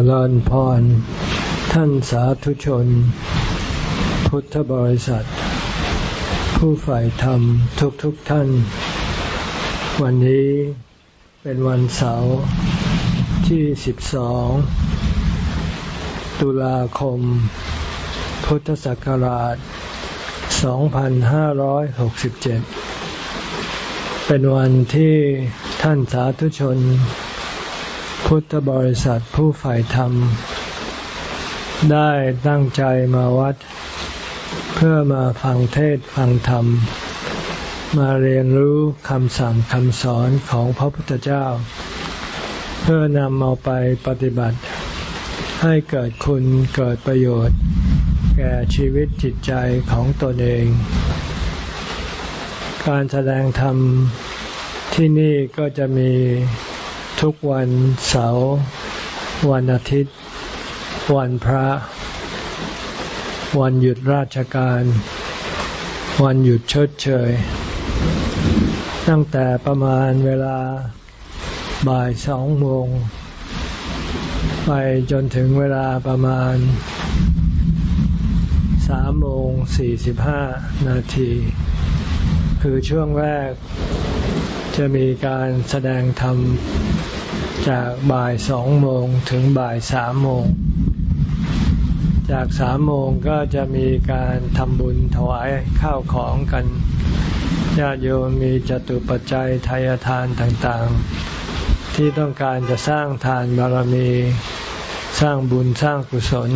จริญพร ท่านสาธุชน พุทธบริษัท ผู้ใฝ่ธรรมทุกๆทท่าน วันนี้เป็นวันเสาร์ที่ 12 ตุลาคม พุทธศักราช 2567 เป็นวันที่ท่านสาธุชน พุทธบริษัทผู้ฝ่ายธรรม ได้ตั้งใจมาวัด เพื่อมาฟังเทศฟังธรรม มาเรียนรู้คำสั่งคำสอนของพระพุทธเจ้า เพื่อนำเอาไปปฏิบัติ ให้เกิดคุณเกิดประโยชน์ แก่ชีวิตจิตใจของตนเอง การแสดงธรรมที่นี่ก็จะมี ทุกวันเสาร์วันอาทิตย์ วันพระ วันหยุดราชการ วันหยุดชดเชย ตั้งแต่ประมาณเวลาบ่ายสองโมง ไปจนถึงเวลาประมาณสามโมงสี่สิบห้านาที คือช่วงแรก จะมีการแสดงธรรมจากบ่ายสองโมงถึงบ่ายสามโมง จากสามโมงก็จะมีการทำบุญถวายข้าวของกันญาติโยมมีจตุปัจจัยทายทานต่างๆ ที่ต้องการจะสร้างทานบารมีสร้างบุญสร้างกุศล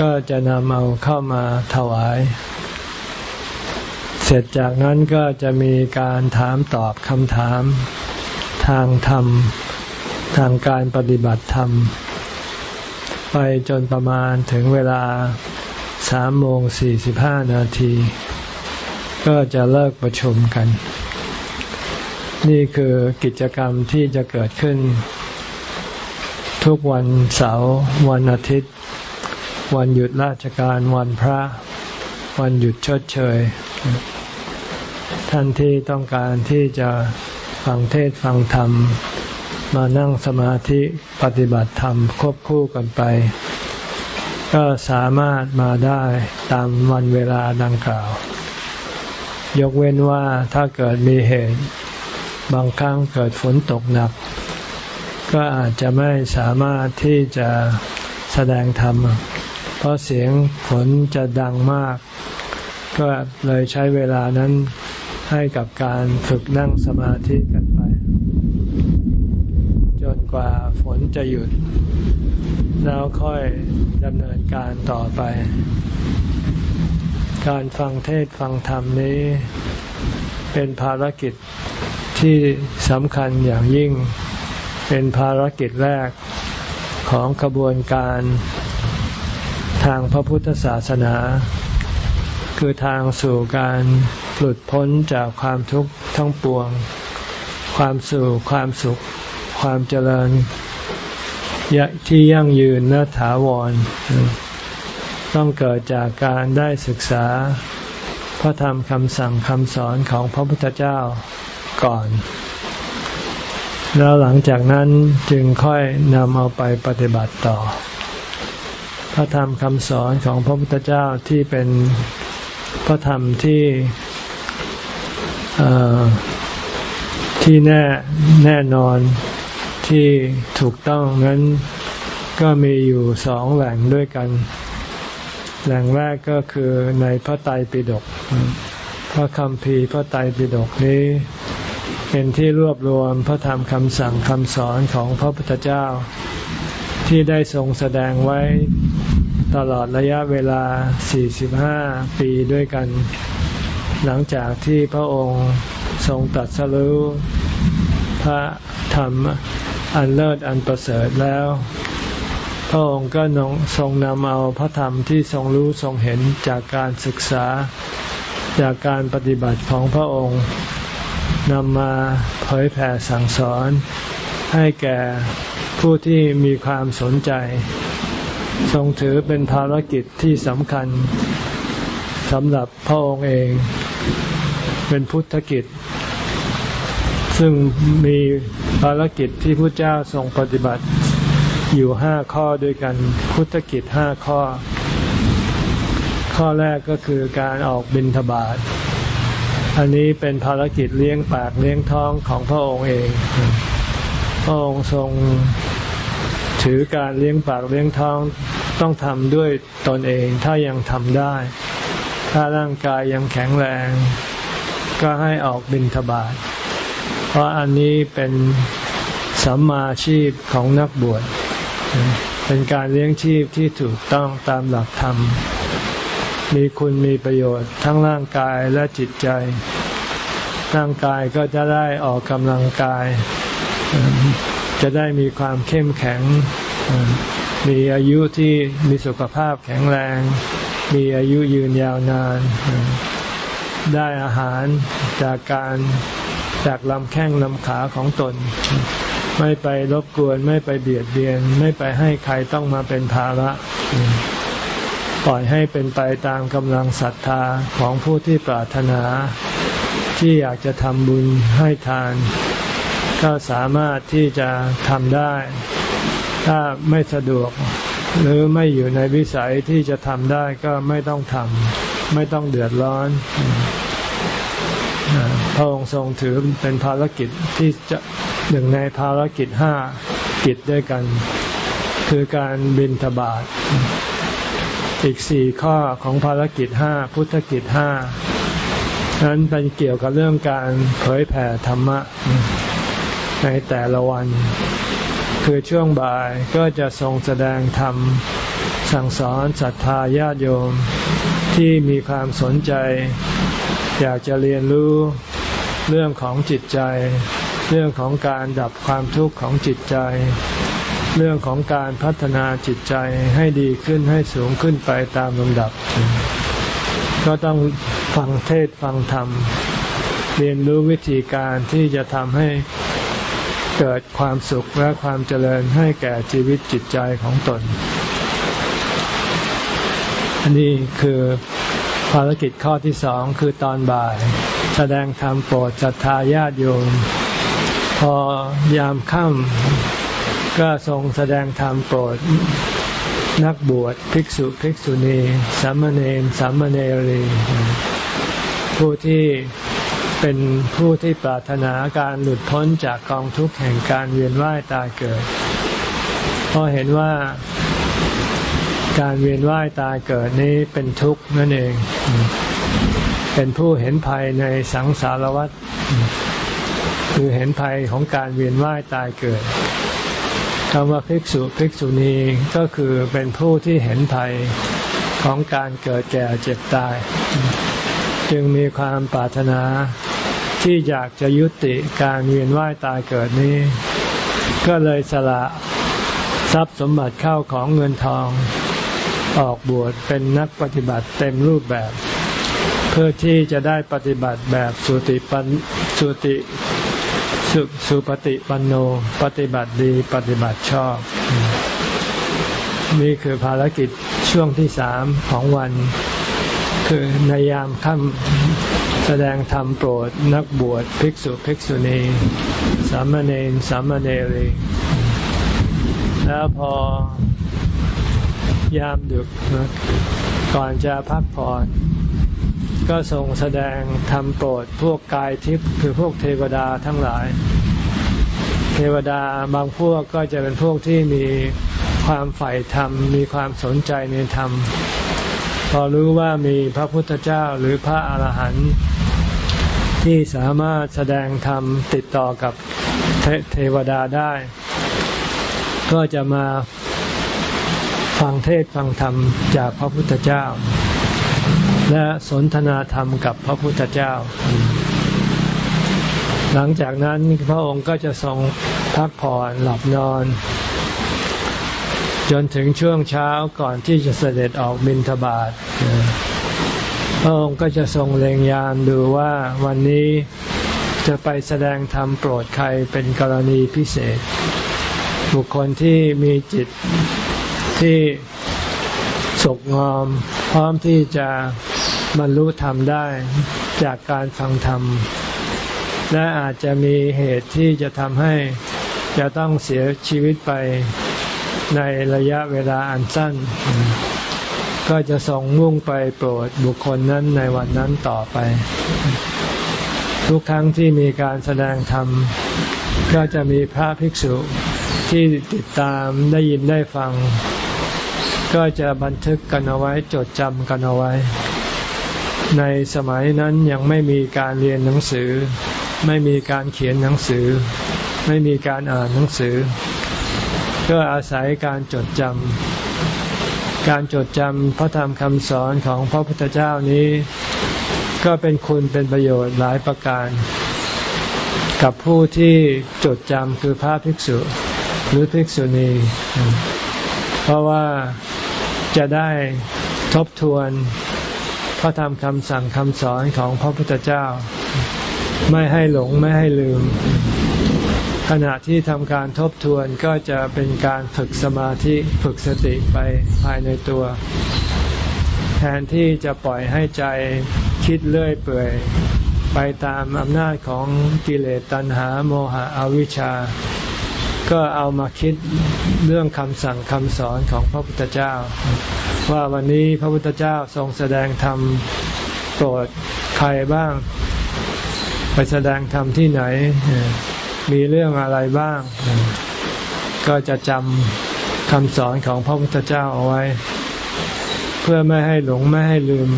ก็จะนำเอาเข้ามาถวาย เสร็จจากนั้นก็จะมีการถามตอบคำถาม ทางธรรม ทางการปฏิบัติธรรม ไปจนประมาณถึงเวลาสามโมงสี่สิบห้านาที ก็จะเลิกประชุมกัน นี่คือกิจกรรมที่จะเกิดขึ้น ทุกวันเสาร์วันอาทิตย์ วันหยุดราชการวันพระ วันหยุดชดเชย ท่านที่ต้องการที่จะฟังเทศฟังธรรม มานั่งสมาธิปฏิบัติธรรมควบคู่กันไป ก็สามารถมาได้ตามวันเวลาดังกล่าว ยกเว้นว่าถ้าเกิดมีเหตุ บางครั้งเกิดฝนตกหนัก ก็อาจจะไม่สามารถที่จะแสดงธรรม เพราะเสียงฝนจะดังมาก ก็เลยใช้เวลานั้นให้กับการฝึกนั่งสมาธิกันไป จนกว่าฝนจะหยุด แล้วค่อยดำเนินการต่อไป การฟังเทศฟังธรรมนี้ เป็นภารกิจที่สำคัญอย่างยิ่ง เป็นภารกิจแรกของกระบวนการทางพระพุทธศาสนา คือทางสู่การหลุดพ้นจากความทุกข์ทั้งปวง ความสู่ความสุข ความเจริญที่ยั่งยืนและถาวร ต้องเกิดจากการได้ศึกษา พระธรรมคำสั่งคำสอนของพระพุทธเจ้าก่อน แล้วหลังจากนั้นจึงค่อยนำเอาไปปฏิบัติต่อ พระธรรมคำสอนของพระพุทธเจ้าที่เป็น พระธรรมที่ที่แน่แน่นอนที่ถูกต้องนั้นก็มีอยู่สองแหล่งด้วยกัน แหล่งแรกก็คือในพระไตรปิฎกพระคำพีพระไตรปิฎกนี้ เป็นที่รวบรวมพระธรรมคำสั่งคำสอนของพระพุทธเจ้า ที่ได้ทรงแสดงไว้ ตลอดระยะเวลา 45 ปีด้วยกัน หลังจากที่พระองค์ทรงตัดสรู้พระธรรมอันเลิศอันประเสริฐแล้ว พระองค์ก็นงทรงนำเอาพระธรรมที่ทรงรู้ทรงเห็นจากการศึกษาจากการปฏิบัติของพระองค์นำมาเผยแผ่สั่งสอนให้แก่ผู้ที่มีความสนใจ ทรงถือเป็นภารกิจที่สำคัญสำหรับพระองค์เอง เป็นพุทธกิจ ซึ่งมีภารกิจที่พระเจ้าทรงปฏิบัติอยู่ห้าข้อด้วยกันพุทธกิจห้าข้อ ข้อแรกก็คือการออกบิณฑบาตอันนี้เป็นภารกิจเลี้ยงปากเลี้ยงท้องของพระองค์เอง พระองค์ทรง ถือการเลี้ยงปากเลี้ยงท้องต้องทำด้วยตนเองถ้ายังทำได้ ถ้าร่างกายยังแข็งแรง ก็ให้ออกบิณฑบาตเพราะอันนี้เป็นสัมมาชีพของนักบวชเป็นการเลี้ยงชีพที่ถูกต้องตามหลักธรรม มีคุณมีประโยชน์ทั้งร่างกายและจิตใจ ร่างกายก็จะได้ออกกำลังกาย จะได้มีความเข้มแข็ง มีอายุที่มีสุขภาพแข็งแรง มีอายุยืนยาวนาน ได้อาหารจากการจากลำแข้งลำขาของตน ไม่ไปรบกวนไม่ไปเบียดเบียน ไม่ไปให้ใครต้องมาเป็นภาระ ปล่อยให้เป็นไปตามกำลังศรัทธาของผู้ที่ปรารถนา ที่อยากจะทำบุญให้ทาน ก็สามารถที่จะทำได้ ถ้าไม่สะดวก หรือไม่อยู่ในวิสัยที่จะทำได้ก็ไม่ต้องทำไม่ต้องเดือดร้อนพระองค์ทรงถือเป็นภารกิจที่จะหนึ่งในภารกิจห้ากิจด้วยกัน คือการบินทบาทอีกสี่ข้อของภารกิจห้าพุทธกิจห้านั้นเป็นเกี่ยวกับเรื่องการเผยแผ่ธรรมะ ในแต่ละวัน คือช่วงบ่ายก็จะทรงแสดงธรรม สั่งสอนศรัทธาญาติโยม ที่มีความสนใจ อยากจะเรียนรู้เรื่องของจิตใจ เรื่องของการดับความทุกข์ของจิตใจ เรื่องของการพัฒนาจิตใจให้ดีขึ้นให้สูงขึ้นไปตามลำดับ ก็ต้องฟังเทศฟังธรรมเรียนรู้วิธีการที่จะทำให้ เกิดความสุขและความเจริญให้แก่ชีวิตจิตใจของตน อันนี้คือภารกิจข้อที่สองคือตอนบ่าย แสดงธรรมโปรดศรัทธาญาติโยม พอยามค่ำก็ทรงแสดงธรรมโปรดนักบวชภิกษุภิกษุณีสามเณรสามเณรีผู้ที่ เป็นผู้ที่ปรารถนาการหลุดพ้นจากกองทุกข์แห่งการเวียนว่ายตายเกิด เพราะเห็นว่าการเวียนว่ายตายเกิดนี้เป็นทุกข์นั่นเอง เป็นผู้เห็นภัยในสังสารวัฏคือเห็นภัยของการเวียนว่ายตายเกิดคำว่าภิกษุภิกษุณีก็คือเป็นผู้ที่เห็นภัยของการเกิดแก่เจ็บตาย จึงมีความปรารถนา ที่อยากจะยุติการเวียนว่ายตายเกิดนี้ ก็เลยสละทรัพย์สมบัติเข้าของเงินทอง ออกบวชเป็นนักปฏิบัติเต็มรูปแบบ เพื่อที่จะได้ปฏิบัติแบบสุติปันสุติสุสุปฏิปันโนปฏิบัติดีปฏิบัติชอบ นี่คือภารกิจช่วงที่สามของวัน คือในยามค่ำแสดงธรรมโปรดนักบวชภิกษุภิกษุณี สามเณรสามเณรี แล้วพอยามดึกก่อนจะพักผ่อนก็ทรงแสดงธรรมโปรดพวกกายทิพย์คือพวกเทวดาทั้งหลาย เทวดาบางพวกก็จะเป็นพวกที่มีความใฝ่ธรรม มีความสนใจในธรรม อรู้ว่ามีพระพุทธเจ้าหรือพระอาหารหันต์ที่สามารถแสดงธรรมติดต่อกับเทเทวดาได้ ก็จะมาฟังเทศฟังธรรมจากพระพุทธเจ้า และสนทนาธรรมกับพระพุทธเจ้า หลังจากนั้นพระองค์ก็จะทรงพักผ่อนหลับนอน จนถึงช่วงเช้าก่อนที่จะเสด็จออกบิณฑบาตพระองค์ก็จะทรงเล็งยานดูว่าวันนี้จะไปแสดงธรรมโปรดใครเป็นกรณีพิเศษ บุคคลที่มีจิตที่สกงอม พร้อมที่จะบรรลุธรรมได้จากการฟังธรรม และอาจจะมีเหตุที่จะทำให้จะต้องเสียชีวิตไป ในระยะเวลาอันสั้น ก็จะส่งมุ่งไปโปรดบุคคลนั้นในวันนั้นต่อไป ทุกครั้งที่มีการแสดงธรรม ก็จะมีพระภิกษุที่ติดตามได้ยินได้ฟัง ก็จะบันทึกกันเอาไว้จดจำกันเอาไว้ ในสมัยนั้นยังไม่มีการเรียนหนังสือ ไม่มีการเขียนหนังสือ ไม่มีการอ่านหนังสือ ก็อาศัยการจดจำการจดจำพระธรรมคำสอนของพระพุทธเจ้านี้ ก็เป็นคุณเป็นประโยชน์หลายประการ กับผู้ที่จดจำคือพระภิกษุหรือภิกษุณี เพราะว่าจะได้ทบทวนพระธรรมคำสั่งคำสอนของพระพุทธเจ้า ไม่ให้หลงไม่ให้ลืม ขณะที่ทำการทบทวนก็จะเป็นการฝึกสมาธิฝึกสติไปภายในตัว แทนที่จะปล่อยให้ใจคิดเลื่อยเปื่อย ไปตามอำนาจของกิเลสตัณหาโมหะอวิชชา ก็เอามาคิดเรื่องคำสั่งคำสอนของพระพุทธเจ้า ว่าวันนี้พระพุทธเจ้าทรงแสดงธรรมโปรดใครบ้าง ไปแสดงธรรมที่ไหน มีเรื่องอะไรบ้าง ก็จะจำคำสอนของพระพุทธเจ้าเอาไว้ เพื่อไม่ให้หลงไม่ให้ลืม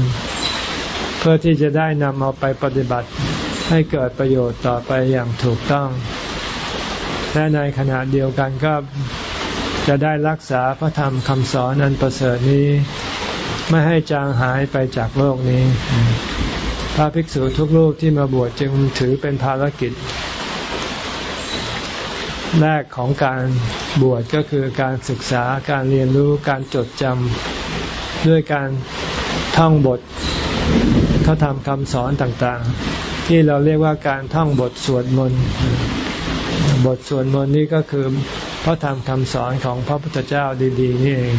เพื่อที่จะได้นำเอาไปปฏิบัติให้เกิดประโยชน์ต่อไปอย่างถูกต้อง และในขณะเดียวกันก็จะได้รักษาพระธรรมคำสอนอันประเสริฐนี้ ไม่ให้จางหายไปจากโลกนี้ พระภิกษุทุกรูปที่มาบวชจึงถือเป็นภารกิจ แรกของการบวชก็คือการศึกษาการเรียนรู้การจดจำด้วยการท่องบทเขาทำคำสอนต่างๆ ที่เราเรียกว่าการท่องบทสวดมนต์บทสวดมนต์นี้ก็คือพระธรรมคำสอนของพระพุทธเจ้าดีๆนี่เอง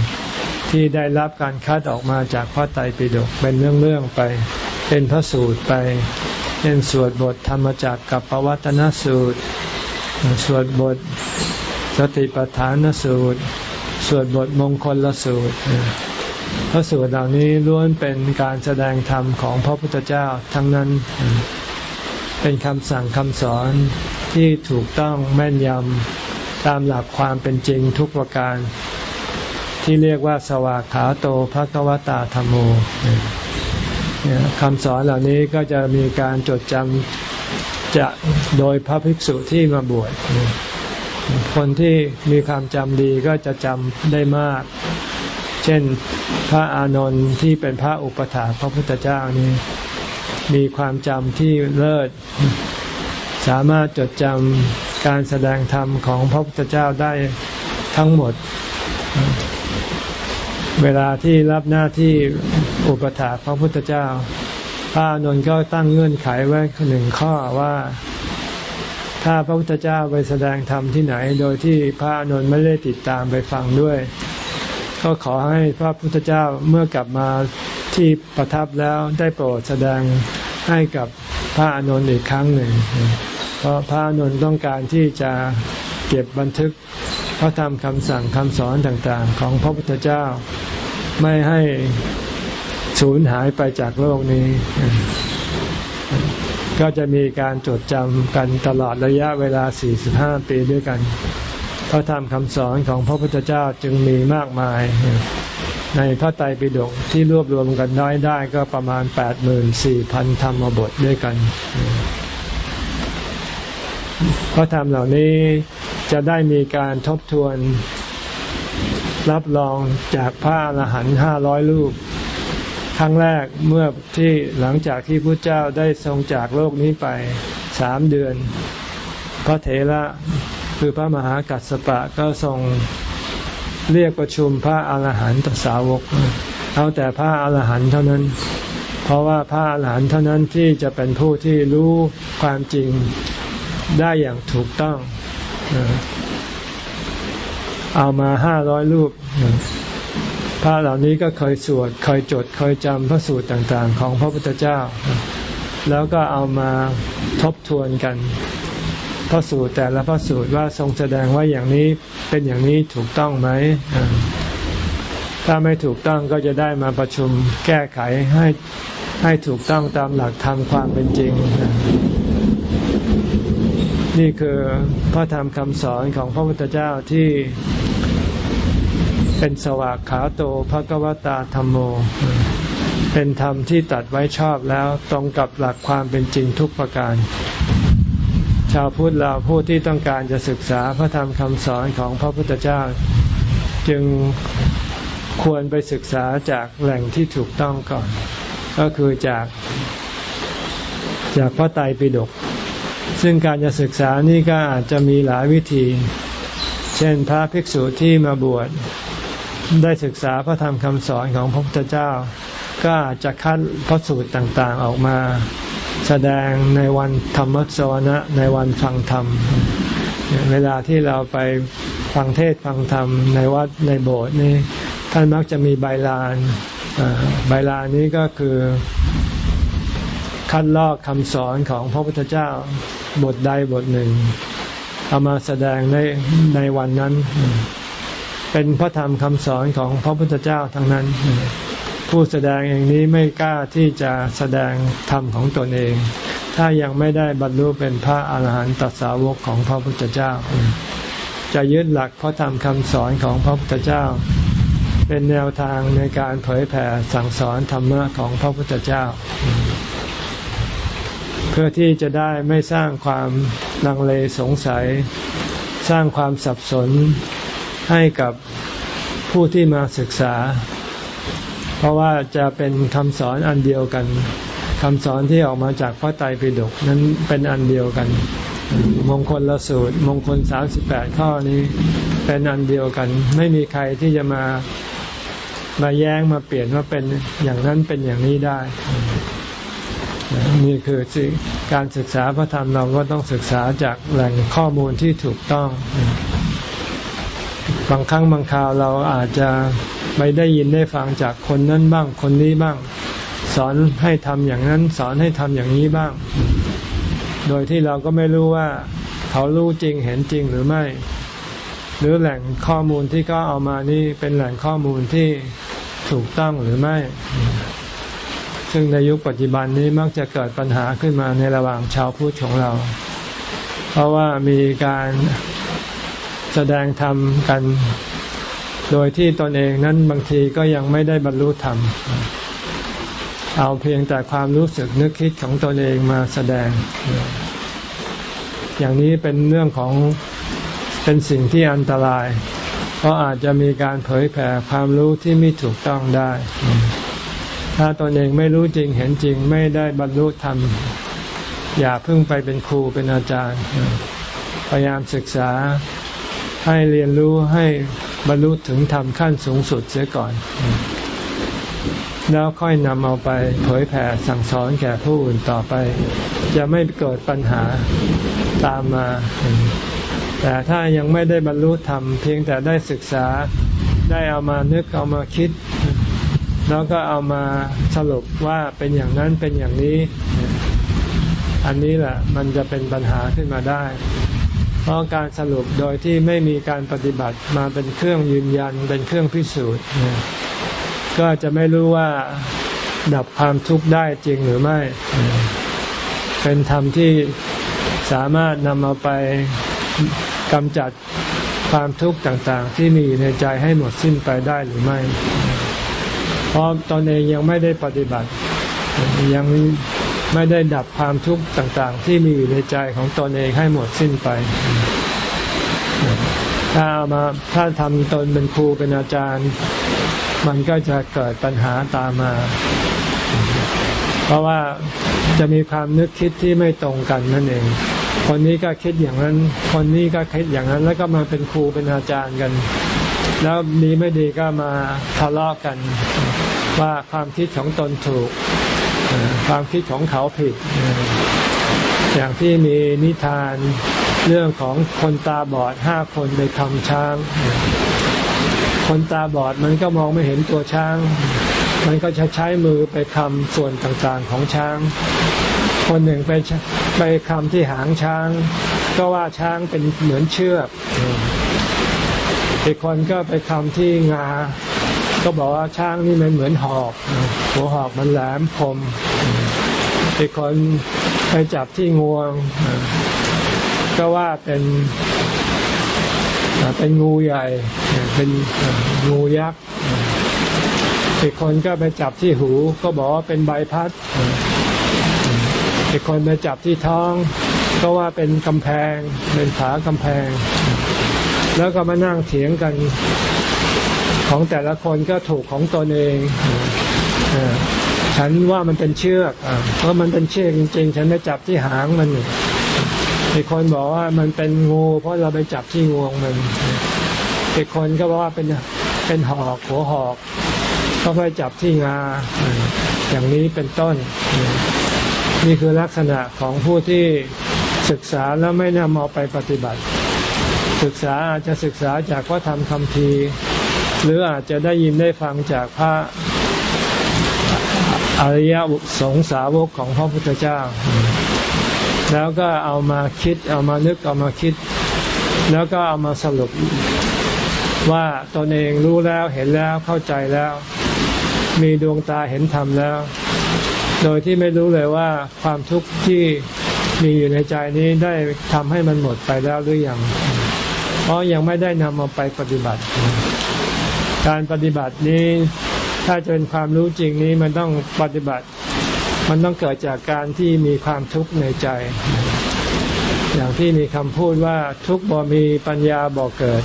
ที่ได้รับการคัดออกมาจากพระไตรปิฎกเป็นเรื่องๆไป เป็นพระสูตรไปเป็นสวดบทธรรมจักกับปวัตนสูตร สวดบทสติปัฏฐานสูตร สวดบทมงคลละสูตร พระสูตรเหล่านี้ล้วนเป็นการแสดงธรรมของพระพุทธเจ้าทั้งนั้น เป็นคำสั่งคำสอนที่ถูกต้องแม่นยำตามหลักความเป็นจริงทุกประการ ที่เรียกว่าสวากขาโตภะกวตาธรรมโมคำสอนเหล่านี้ก็จะมีการจดจำ จะโดยพระภิกษุที่มาบวชคนที่มีความจำดีก็จะจำได้มาก เช่นพระอานนท์ที่เป็นพระอุปถาพระพุทธเจ้านี้ มีความจำที่เลิศ สามารถจดจำการแสดงธรรมของพระพุทธเจ้าได้ทั้งหมด เวลาที่รับหน้าที่อุปถาพระพุทธเจ้า พระนนท์ก็ตั้งเงื่อนไขไว้หนึ่งข้อว่า ถ้าพระพุทธเจ้าไปแสดงธรรมที่ไหน โดยที่พระนนท์ไม่ได้ติดตามไปฟังด้วย ก็ขอให้พระพุทธเจ้าเมื่อกลับมาที่ประทับแล้วได้โปรดแสดงให้กับพระอนุนอีกครั้งหนึ่ง เพราะพระอนุนต้องการที่จะเก็บบันทึกพระธรรมคำสั่งคำสอนต่างๆ ของพระพุทธเจ้าไม่ให้ สูญหายไปจากโลกนี้ ก็จะมีการจดจำกันตลอดระยะเวลา 45 ปีด้วยกันพระธรรมคำสอนของพระพุทธเจ้าจึงมีมากมาย ในพระไตรปิฎกที่รวบรวมกันน้อยได้ก็ประมาณแปดหมื่นสี่พันธรรมบทด้วยกัน พระธรรมเหล่านี้จะได้มีการทบทวนรับรองจากพระอรหันต์ห้าร้อยรูป ครั้งแรกเมื่อที่หลังจากที่พระเจ้าได้ทรงจากโลกนี้ไปสามเดือน พระเถระคือพระมหากัสสปะก็ทรงเรียกประชุมพระอาหารหันตสาวก เอาแต่พระอาหารหันต์เท่านั้น เพราะว่าพระอาหารหันต์เท่านั้นที่จะเป็นผู้ที่รู้ความจริงได้อย่างถูกต้อง เอามาห้าร้อยรูป พระเหล่านี้ก็เคยสวดเคยจดเคยจำพระสูตรต่างๆ ของพระพุทธเจ้า แล้วก็เอามาทบทวนกัน พระสูตรแต่ละพระสูตรว่าทรงแสดงว่าอย่างนี้เป็นอย่างนี้ถูกต้องไหมถ้าไม่ถูกต้องก็จะได้มาประชุมแก้ไขให้ให้ถูกต้องตามหลักธรรมความเป็นจริง นี่คือพระธรรมคำสอนของพระพุทธเจ้าที่ เป็นสวากขาโตภะกวตาธรรมโม เป็นธรรมที่ตัดไว้ชอบแล้วตรงกับหลักความเป็นจริงทุกประการ ชาวพุทธเราผู้ที่ต้องการจะศึกษาพระธรรมคำสอนของพระพุทธเจ้า จึงควรไปศึกษาจากแหล่งที่ถูกต้องก่อน ก็คือจากจากพระไตรปิฎกซึ่งการจะศึกษานี่ก็อาจจะมีหลายวิธี เช่นพระภิกษุที่มาบวช ได้ศึกษาพระธรรมคำสอนของพระพุทธเจ้า ก็จจะคัดพระสูตรต่างๆออกมา แสดงในวันธรรมสวนะในวันฟังธรรม เวลาที่เราไปฟังเทศฟังธรรมในวัดในโบสถ์นี่ท่านมักจะมีใบลานใบลานนี้ก็คือคัดลอกคำสอนของพระพุทธเจ้าบทใดบทหนึ่งเอามาแสดงในในวันนั้น เป็นพระธรรมคำสอนของพระพุทธเจ้าทั้งนั้น ผู้แสดงอย่างนี้ไม่กล้าที่จะแสดงธรรมของตนเอง ถ้ายังไม่ได้บรรลุเป็นพระอาหารหันตสาวกของพระพุทธเจ้า จะยึดหลักพระธรรมคำสอนของพระพุทธเจ้า เป็นแนวทางในการเผยแผ่สั่งสอนธรรมะของพระพุทธเจ้า เพื่อที่จะได้ไม่สร้างความลังเลสงสัย สร้างความสับสน ให้กับผู้ที่มาศึกษา เพราะว่าจะเป็นคำสอนอันเดียวกันคำสอนที่ออกมาจากพระไตรปิฎกนั้นเป็นอันเดียวกัน มงคลละสูตร มงคลสามสิบแปดข้อนี้เป็นอันเดียวกัน ไม่มีใครที่จะมามาแย้งมาเปลี่ยนว่าเป็นอย่างนั้นเป็นอย่างนี้ได้ นี่คือการศึกษาพระธรรมเราก็ต้องศึกษาจากแหล่งข้อมูลที่ถูกต้อง บางครั้งบางคราวเราอาจจะไม่ได้ยินได้ฟังจากคนนั้นบ้าง คนนี้บ้าง สอนให้ทำอย่างนั้น สอนให้ทำอย่างนี้บ้าง โดยที่เราก็ไม่รู้ว่า เขารู้จริงเห็นจริงหรือไม่ หรือแหล่งข้อมูลที่เขาเอามานี่เป็นแหล่งข้อมูลที่ถูกต้องหรือไม่ ซึ่งในยุคปัจจุบันนี้มักจะเกิดปัญหาขึ้นมาในระหว่างชาวพุทธของเรา เพราะว่ามีการ แสดงธรรมกัน โดยที่ตนเองนั้นบางทีก็ยังไม่ได้บรรลุธรรม เอาเพียงแต่ความรู้สึกนึกคิดของตนเองมาแสดง อย่างนี้เป็นเรื่องของเป็นสิ่งที่อันตราย เพราะอาจจะมีการเผยแผ่ความรู้ที่ไม่ถูกต้องได้ ถ้าตนเองไม่รู้จริงเห็นจริงไม่ได้บรรลุธรรม อย่าเพิ่งไปเป็นครูเป็นอาจารย์ พยายามศึกษา ให้เรียนรู้ให้บรรลุถึงธรรมขั้นสูงสุดเสียก่อน แล้วค่อยนำเอาไปเผยแผ่สั่งสอนแก่ผู้อื่นต่อไป จะไม่เกิดปัญหาตามมา แต่ถ้ายังไม่ได้บรรลุธรรมเพียงแต่ได้ศึกษาได้เอามานึกเอามาคิด แล้วก็เอามาสรุปว่าเป็นอย่างนั้นเป็นอย่างนี้ อันนี้แหละมันจะเป็นปัญหาขึ้นมาได้ เพราะการสรุปโดยที่ไม่มีการปฏิบัติมาเป็นเครื่องยืนยันเป็นเครื่องพิสูจน์ก็จะไม่รู้ว่าดับความทุกข์ได้จริงหรือไม่ เป็นธรรมที่สามารถนำเอาไปกำจัดความทุกข์ต่างๆ ที่มีในใจให้หมดสิ้นไปได้หรือไม่ เพราะตอนเองยังไม่ได้ปฏิบัติ ยัง ไม่ได้ดับความทุกข์ต่างๆ ที่มีอยู่ในใจของตนเองให้หมดสิ้นไป ถ้ามาถ้าทำตนเป็นครูเป็นอาจารย์ มันก็จะเกิดปัญหาตามมา เพราะว่าจะมีความนึกคิดที่ไม่ตรงกันนั่นเอง คนนี้ก็คิดอย่างนั้น คนนี้ก็คิดอย่างนั้น แล้วก็มาเป็นครูเป็นอาจารย์กัน แล้วดีไม่ดีก็มาทะเลาะกันว่าความคิดของตนถูก ความคิดของเขาผิด อย่างที่มีนิทานเรื่องของคนตาบอดห้าคนไปทำช้าง คนตาบอดมันก็มองไม่เห็นตัวช้าง มันก็จะใช้มือไปคำส่วนต่างๆของช้าง คนหนึ่งไปไปคำที่หางช้าง ก็ว่าช้างเป็นเหมือนเชือกอีกคนก็ไปคำที่งา ก็บอกว่าช้างนี่มันเหมือนหอก หัวหอกมันแหลมคมอีกคนไปจับที่งวง ก็ว่าเป็นเป็นงูใหญ่ เป็นงูยักษ์อีกคนก็ไปจับที่หู ก็บอกว่าเป็นใบพัดอีกคนไปจับที่ท้อง ก็ว่าเป็นกำแพง เป็นผากำแพง แล้วก็มานั่งเถียงกัน ของแต่ละคนก็ถูกของตนเองฉันว่ามันเป็นเชือกเพราะมันเป็นเชือกจริง ๆ ฉันไปจับที่หางมันอีกคนบอกว่ามันเป็นงูเพราะเราไปจับที่งวงมันอีกคนก็บอกว่าเป็นเป็นหอกหัวหอกก็ไปจับที่งาอย่างนี้เป็นต้น นี่คือลักษณะของผู้ที่ศึกษาแล้วไม่นำเอาไปปฏิบัติ ศึกษาอาจจะศึกษาจากพระธรรมคำพี หรืออาจจะได้ยินได้ฟังจากพระอริยสงสาวกของพระพุทธเจ้า แล้วก็เอามาคิดเอามานึกเอามาคิด แล้วก็เอามาสรุปว่าตนเองรู้แล้วเห็นแล้วเข้าใจแล้ว มีดวงตาเห็นธรรมแล้ว โดยที่ไม่รู้เลยว่าความทุกข์ที่มีอยู่ในใจนี้ได้ทำให้มันหมดไปแล้วหรือยัง เพราะยังไม่ได้นำมาไปปฏิบัติ การปฏิบัตินี้ถ้าจะเป็นความรู้จริงนี้มันต้องปฏิบัติ มันต้องเกิดจากการที่มีความทุกข์ในใจ อย่างที่มีคำพูดว่าทุกบ่มีปัญญาบ่เกิด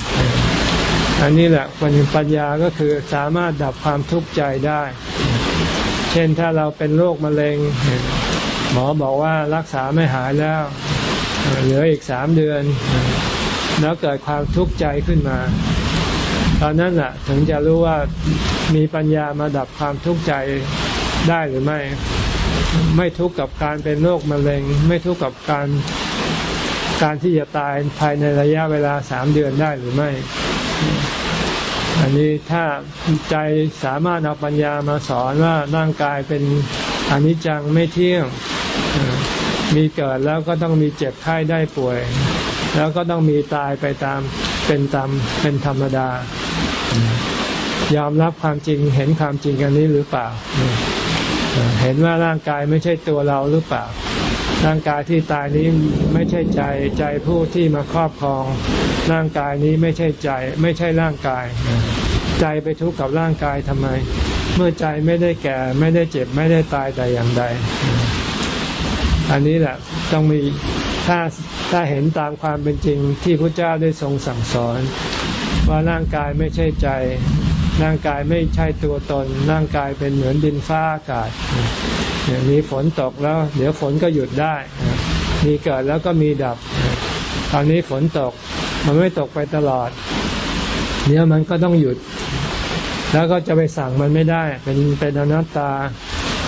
อันนี้แหละปัญญาก็คือสามารถดับความทุกข์ใจได้ เช่นถ้าเราเป็นโรคมะเร็ง หมอบอกว่ารักษาไม่หายแล้วเหลืออีกสามเดือน แล้วเกิดความทุกข์ใจขึ้นมา ตอนนั้นแหละถึงจะรู้ว่ามีปัญญามาดับความทุกข์ใจได้หรือไม่ ไม่ทุกข์กับการเป็นโรคมะเร็ง ไม่ทุกข์กับการการที่จะตายภายในระยะเวลาสามเดือนได้หรือไม่ อันนี้ถ้าใจสามารถเอาปัญญามาสอนว่าร่างกายเป็นอนิจจังไม่เที่ยง มีเกิดแล้วก็ต้องมีเจ็บไข้ได้ป่วย แล้วก็ต้องมีตายไปตามเป็นตามเป็นธรรมดา ยอมรับความจริงเห็นความจริงกันนี้หรือเปล่า เห็นว่าร่างกายไม่ใช่ตัวเราหรือเปล่า ร่างกายที่ตายนี้ไม่ใช่ใจใจผู้ที่มาครอบครอง ร่างกายนี้ไม่ใช่ใจ ไม่ใช่ร่างกาย ใจไปทุกข์กับร่างกายทำไม เมื่อใจไม่ได้แก่ไม่ได้เจ็บไม่ได้ตายแต่อย่างใด อันนี้แหละต้องมีถ้าถ้าเห็นตามความเป็นจริงที่พระเจ้าได้ทรงสั่งสอน ว่าร่างกายไม่ใช่ใจ ร่างกายไม่ใช่ตัวตน ร่างกายเป็นเหมือนดินฟ้าอากาศมีฝนตกแล้ว เดี๋ยวฝนก็หยุดได้ มีเกิดแล้วก็มีดับ ตอนนี้ฝนตก มันไม่ตกไปตลอด เดี๋ยวมันก็ต้องหยุด แล้วก็จะไปสั่งมันไม่ได้ เป็นเป็นอนัตตา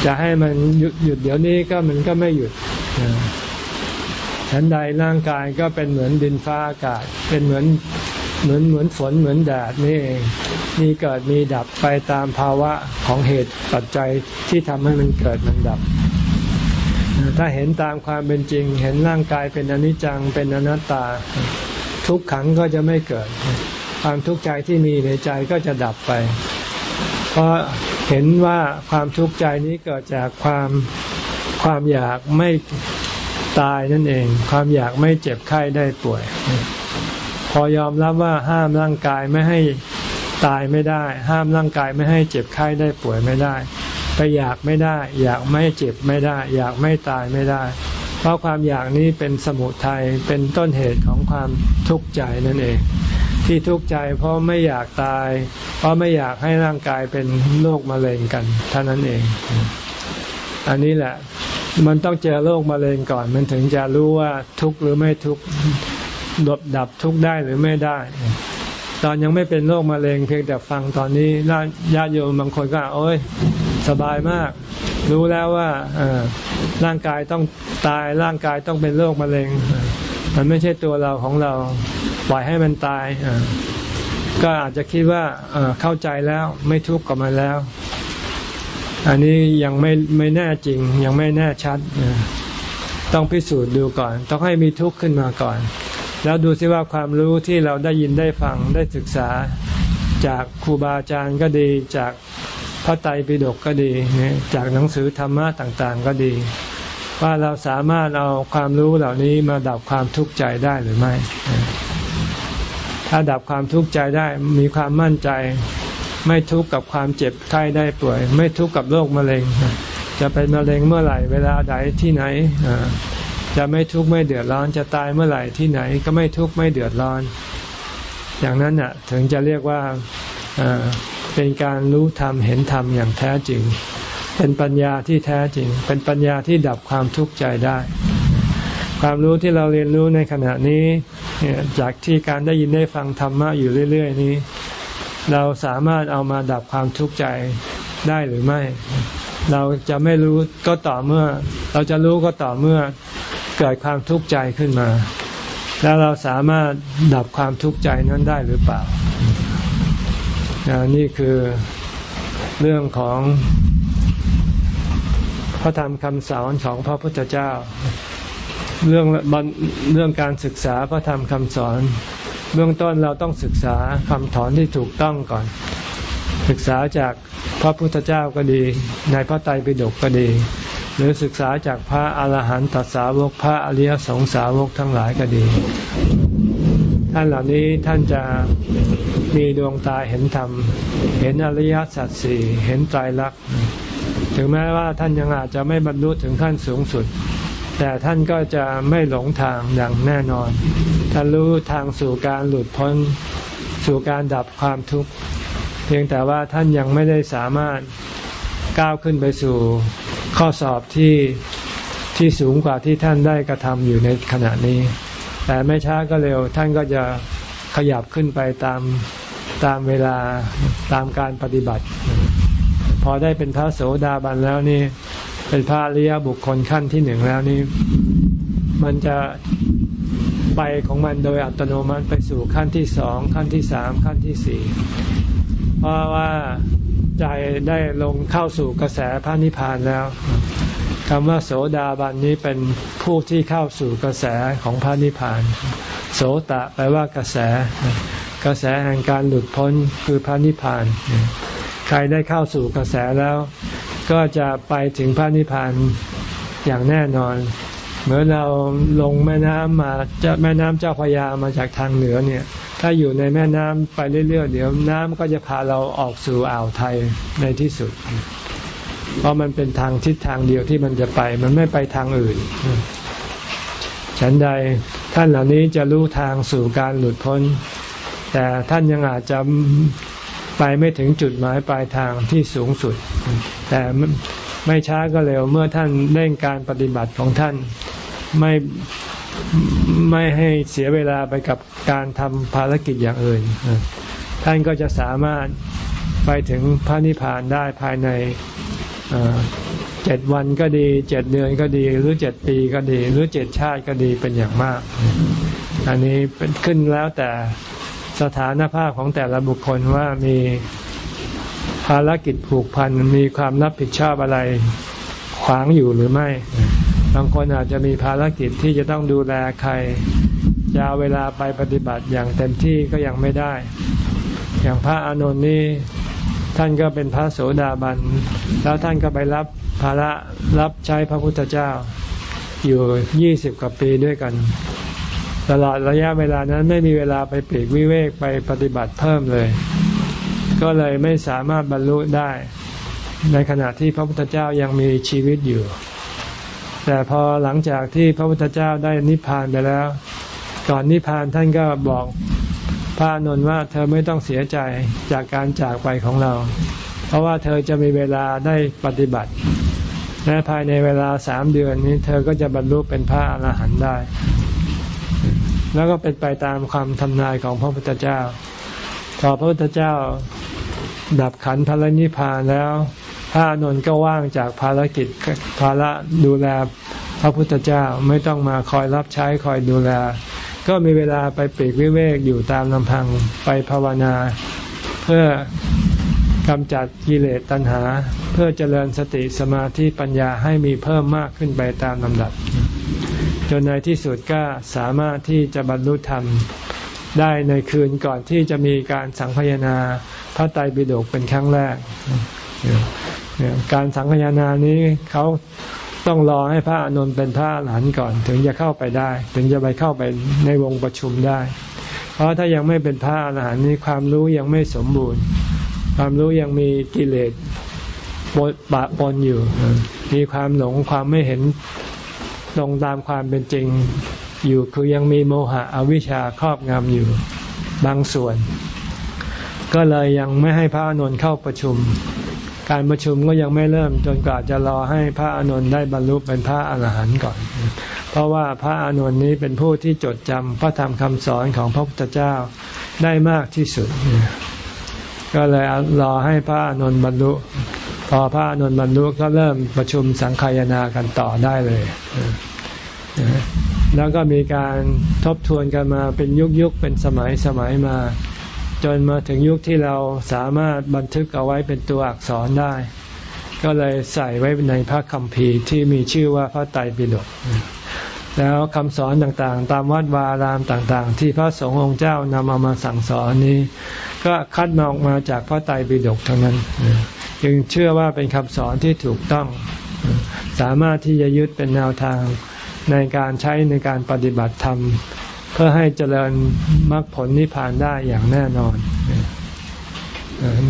จะให้มันหยุดหยุดเดี๋ยวนี้ก็มันก็ไม่หยุดฉันใดร่างกายก็เป็นเหมือนดินฟ้าอากาศ เป็นเหมือน เหมือนเหมือนฝนเหมือนแดดนี่เองมีเกิดมีดับไปตามภาวะของเหตุปัจจัยที่ทำให้มันเกิดมันดับ ถ้าเห็นตามความเป็นจริง เห็นร่างกายเป็นอนิจจังเป็นอนัตตา ทุกขังก็จะไม่เกิด ความทุกข์ใจที่มีในใจก็จะดับไป เพราะเห็นว่าความทุกข์ใจนี้เกิดจากความความอยากไม่ตายนั่นเอง ความอยากไม่เจ็บไข้ได้ป่วย พอยอมรับว่าห้ามร่างกายไม่ให้ตายไม่ได้ ห้ามร่างกายไม่ให้เจ็บไข้ได้ป่วยไม่ได้ ไปอยากไม่ได้ อยากไม่เจ็บไม่ได้ อยากไม่ตายไม่ได้ เพราะความอยากนี้เป็นสมุทัยเป็นต้นเหตุของความทุกข์ใจนั่นเอง ที่ทุกข์ใจเพราะไม่อยากตาย เพราะไม่อยากให้ร่างกายเป็นโรคมะเร็งกันเท่านั้นเอง อันนี้แหละมันต้องเจอโรคมะเร็งก่อน มันถึงจะรู้ว่าทุกข์หรือไม่ทุกข์ ดบดับทุกข์ได้หรือไม่ได้ ตอนยังไม่เป็นโรคมะเร็งเพียงแต่ฟังตอนนี้ญาติโยมบางคนก็โอ้ยสบายมาก รู้แล้วว่าร่างกายต้องตายร่างกายต้องเป็นโรคมะเร็ง มันไม่ใช่ตัวเราของเราปล่อยให้มันตายก็อาจจะคิดว่าเข้าใจแล้วไม่ทุกข์กับมันแล้ว อันนี้ยังไม่ไม่แน่จริงยังไม่แน่ชัด ต้องพิสูจน์ดูก่อน ต้องให้มีทุกข์ขึ้นมาก่อน แล้วดูซิว่าความรู้ที่เราได้ยินได้ฟังได้ศึกษา จากครูบาอาจารย์ก็ดี จากพระไตรปิฎกก็ดี จากหนังสือธรรมะต่างๆก็ดี ว่าเราสามารถเอาความรู้เหล่านี้มาดับความทุกข์ใจได้หรือไม่ ถ้าดับความทุกข์ใจได้มีความมั่นใจ ไม่ทุกข์กับความเจ็บไข้ได้ป่วย ไม่ทุกข์กับโรคมะเร็ง จะเป็นมะเร็งเมื่อไหร่ เวลาใดที่ไหน จะไม่ทุกข์ไม่เดือดร้อนจะตายเมื่อไหร่ที่ไหนก็ไม่ทุกข์ไม่เดือดร้อน อย่างนั้นน่ะถึงจะเรียกว่าเป็นการรู้ธรรมเห็นธรรมอย่างแท้จริง เป็นปัญญาที่แท้จริง เป็นปัญญาที่ดับความทุกข์ใจได้ ความรู้ที่เราเรียนรู้ในขณะนี้จากที่การได้ยินได้ฟังธรรมะอยู่เรื่อย ๆ นี้ เราสามารถเอามาดับความทุกข์ใจได้หรือไม่ เราจะไม่รู้ก็ต่อเมื่อ เราจะรู้ก็ต่อเมื่อ เกิดความทุกข์ใจขึ้นมา แล้วเราสามารถดับความทุกข์ใจนั้นได้หรือเปล่า นี่คือเรื่องของพระธรรมคำสอนของพระพุทธเจ้า เรื่องเรื่องการศึกษาพระธรรมคำสอน เบื้องต้นเราต้องศึกษาคำถอนที่ถูกต้องก่อน ศึกษาจากพระพุทธเจ้าก็ดี ในพระไตรปิฎกก็ดี หรือศึกษาจากพระอาหารหันตสาวกพระอริยสงสาวกทั้งหลายก็ดี ท่านเหล่านี้ท่านจะมีดวงตาเห็นธรรม เห็นอริยสัจสี่เห็นไตรลักถึงแม้ว่าท่านยังอาจจะไม่บรรลุถึงขั้นสูงสุด แต่ท่านก็จะไม่หลงทางอย่างแน่นอน ท่านรู้ทางสู่การหลุดพ้นสู่การดับความทุกข์ เพียงแต่ว่าท่านยังไม่ได้สามารถก้าวขึ้นไปสู่ ข้อสอบที่ที่สูงกว่าที่ท่านได้กระทำอยู่ในขณะนี้ แต่ไม่ช้าก็เร็วท่านก็จะขยับขึ้นไปตามตามเวลาตามการปฏิบัติ พอได้เป็นพระโสดาบันแล้วนี่ เป็นพระอริยบุคคลขั้นที่หนึ่งแล้วนี่ มันจะไปของมันโดยอัตโนมัติไปสู่ขั้นที่สองขั้นที่สามขั้นที่สี่เพราะว่า ใจได้ลงเข้าสู่กระแสพระนิพพานแล้วคำว่าโสดาบันนี้เป็นผู้ที่เข้าสู่กระแสของพระนิพพาน โสตะแปลว่ากระแส กระแสแห่งการหลุดพ้นคือพระนิพพาน ใครได้เข้าสู่กระแสแล้ว ก็จะไปถึงพระนิพพานอย่างแน่นอน เหมือนเราลงแม่น้ำมาจะแม่น้ำเจ้าพยามาจากทางเหนือเนี่ย ถ้าอยู่ในแม่น้ำไปเรื่อยๆเดี๋ยวน้ำก็จะพาเราออกสู่อ่าวไทยในที่สุด เพราะมันเป็นทางทิศทางเดียวที่มันจะไป มันไม่ไปทางอื่น ฉันใดท่านเหล่านี้จะรู้ทางสู่การหลุดพ้น แต่ท่านยังอาจจะไปไม่ถึงจุดหมายปลายทางที่สูงสุด แต่ไม่ช้าก็เร็วเมื่อท่านเร่งการปฏิบัติของท่านไม่ ไม่ให้เสียเวลาไปกับการทำภารกิจอย่างอื่น ท่านก็จะสามารถไปถึงพระนิพพานได้ภายในเจ็ดวันก็ดีเจ็ดเดือนก็ดี หรือเจ็ดปีก็ดี หรือเจ็ดชาติก็ดีเป็นอย่างมาก อันนี้เป็นขึ้นแล้วแต่สถานภาพของแต่ละบุคคลว่ามีภารกิจผูกพันมีความรับผิดชอบอะไรขวางอยู่หรือไม่ บางคนอาจจะมีภารกิจที่จะต้องดูแลใครจะเอาเวลาไปปฏิบัติอย่างเต็มที่ก็ยังไม่ได้ อย่างพระอานนท์นี่ท่านก็เป็นพระโสดาบัน แล้วท่านก็ไปรับภาระรับใช้พระพุทธเจ้า อยู่ยี่สิบกว่าปีด้วยกัน ตลอดระยะเวลานั้นไม่มีเวลาไปปีกวิเวกไปปฏิบัติเพิ่มเลย ก็เลยไม่สามารถบรรลุได้ ในขณะที่พระพุทธเจ้ายังมีชีวิตอยู่ แต่พอหลังจากที่พระพุทธเจ้าได้นิพพานไปแล้ว ก่อนนิพพานท่านก็บอกพระนนท์ว่าเธอไม่ต้องเสียใจจากการจากไปของเรา เพราะว่าเธอจะมีเวลาได้ปฏิบัติ และภายในเวลาสามเดือนนี้ เธอก็จะบรรลุเป็นพระอรหันต์ได้ แล้วก็เป็นไปตามความทำนายของพระพุทธเจ้าพอพระพุทธเจ้าดับขันธพระนิพพานแล้ว พระนนท์ก็ว่างจากภารกิจภาระดูแลพระพุทธเจ้าไม่ต้องมาคอยรับใช้คอยดูแล ก็มีเวลาไปปีกวิเวกอยู่ตามลำพังไปภาวนา เพื่อกำจัดกิเลสตัณหา เพื่อเจริญสติสมาธิปัญญาให้มีเพิ่มมากขึ้นไปตามลำดับ จนในที่สุดก็สามารถที่จะบรรลุธรรมได้ในคืนก่อนที่จะมีการสังคยนาพระไตรปิฎกเป็นครั้งแรก การสังคยนานี้เขาต้องรอให้พระอนุนเป็นพระหลานก่อน ถึงจะเข้าไปได้ ถึงจะไปเข้าไปในวงประชุมได้ เพราะถ้ายังไม่เป็นพระอรหันต์นี้ความรู้ยังไม่สมบูรณ์ ความรู้ยังมีกิเลสปะปนอยู่ มีความหลงความไม่เห็นตรงตามความเป็นจริงอยู่คือยังมีโมหะอวิชชาครอบงำอยู่บางส่วน ก็เลยยังไม่ให้พระอนุนเข้าประชุม การประชุมก็ยังไม่เริ่มจนกว่าจะรอให้พระอนุนได้บรรลุเป็นพระอรหันต์ก่อน เพราะว่าพระอนุนนี้เป็นผู้ที่จดจำพระธรรมคำสอนของพระพุทธเจ้าได้มากที่สุด ก็เลยรอให้พระอนุนบรรลุ พอพระอนุนบรรลุก็เริ่มประชุมสังคายนากันต่อได้เลย แล้วก็มีการทบทวนกันมาเป็นยุคยุคเป็นสมัยสมัยมา จนมาถึงยุคที่เราสามารถบันทึกเอาไว้เป็นตัวอักษรได้ ก็เลยใส่ไว้ในพระคัมภีร์ที่มีชื่อว่าพระไตรปิฎกแล้วคำสอนต่างๆ ตามวัดวารามต่างๆ ที่พระสงฆ์องค์เจ้านำเอามาสั่งสอนนี้ ก็คัดมาออกมาจากพระไตรปิฎกทั้งนั้น จึงเชื่อว่าเป็นคำสอนที่ถูกต้อง สามารถที่จะยึดเป็นแนวทางในการใช้ในการปฏิบัติธรรม เพื่อให้เจริญมรรคผลนิพพานได้อย่างแน่นอน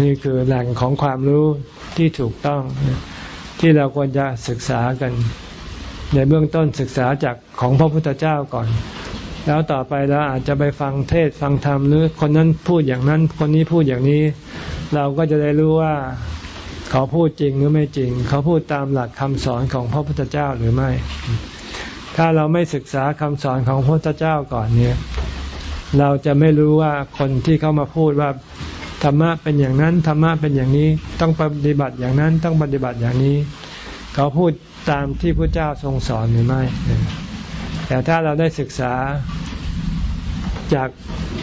นี่คือแหล่งของความรู้ที่ถูกต้อง ที่เราควรจะศึกษากัน ในเบื้องต้นศึกษาจากของพระพุทธเจ้าก่อน แล้วต่อไปเราอาจจะไปฟังเทศฟังธรรมหรือคนนั้นพูดอย่างนั้น คนนี้พูดอย่างนี้ เราก็จะได้รู้ว่าเขาพูดจริงหรือไม่จริง เขาพูดตามหลักคำสอนของพระพุทธเจ้าหรือไม่ ถ้าเราไม่ศึกษาคำสอนของพระพุทธเจ้าก่อนเนี่ย เราจะไม่รู้ว่าคนที่เขามาพูดว่าธรรมะเป็นอย่างนั้นธรรมะเป็นอย่างนี้ต้องปฏิบัติอย่างนั้นต้องปฏิบัติอย่างนี้ เขาพูดตามที่พระเจ้าทรงสอนหรือไม่ แต่ถ้าเราได้ศึกษาจาก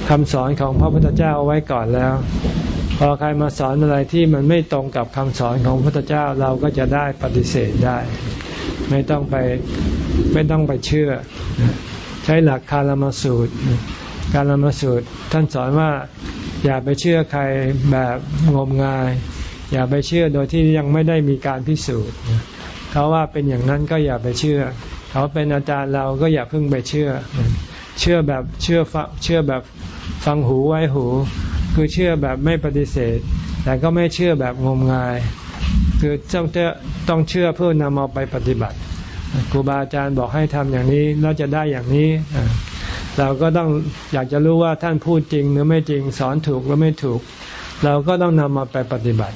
คำสอนของพระพุทธเจ้าเอาไว้ก่อนแล้ว พอใครมาสอนอะไรที่มันไม่ตรงกับคำสอนของพระพุทธเจ้าเราก็จะได้ปฏิเสธได้ ไม่ต้องไปไม่ต้องไปเชื่อ ใช้หลักคารมสูตร การลมาสูตรท่านสอนว่าอย่าไปเชื่อใครแบบงมงาย อย่าไปเชื่อโดยที่ยังไม่ได้มีการพิสูจน์เขาว่าเป็นอย่างนั้นก็อย่าไปเชื่อ เขาเป็นอาจารย์เราก็อย่าเพิ่งไปเชื่อ เชื่อแบบเชื่อฟังเชื่อแบบฟังหูไว้หู คือเชื่อแบบไม่ปฏิเสธ แต่ก็ไม่เชื่อแบบงมงาย คือต้องต้องเชื่อเพื่อนำเอาไปปฏิบัติครูบาอาจารย์บอกให้ทำอย่างนี้แล้วจะได้อย่างนี้ เราก็ต้องอยากจะรู้ว่าท่านพูดจริงหรือไม่จริงสอนถูกหรือไม่ถูก เราก็ต้องนำมาไปปฏิบัติ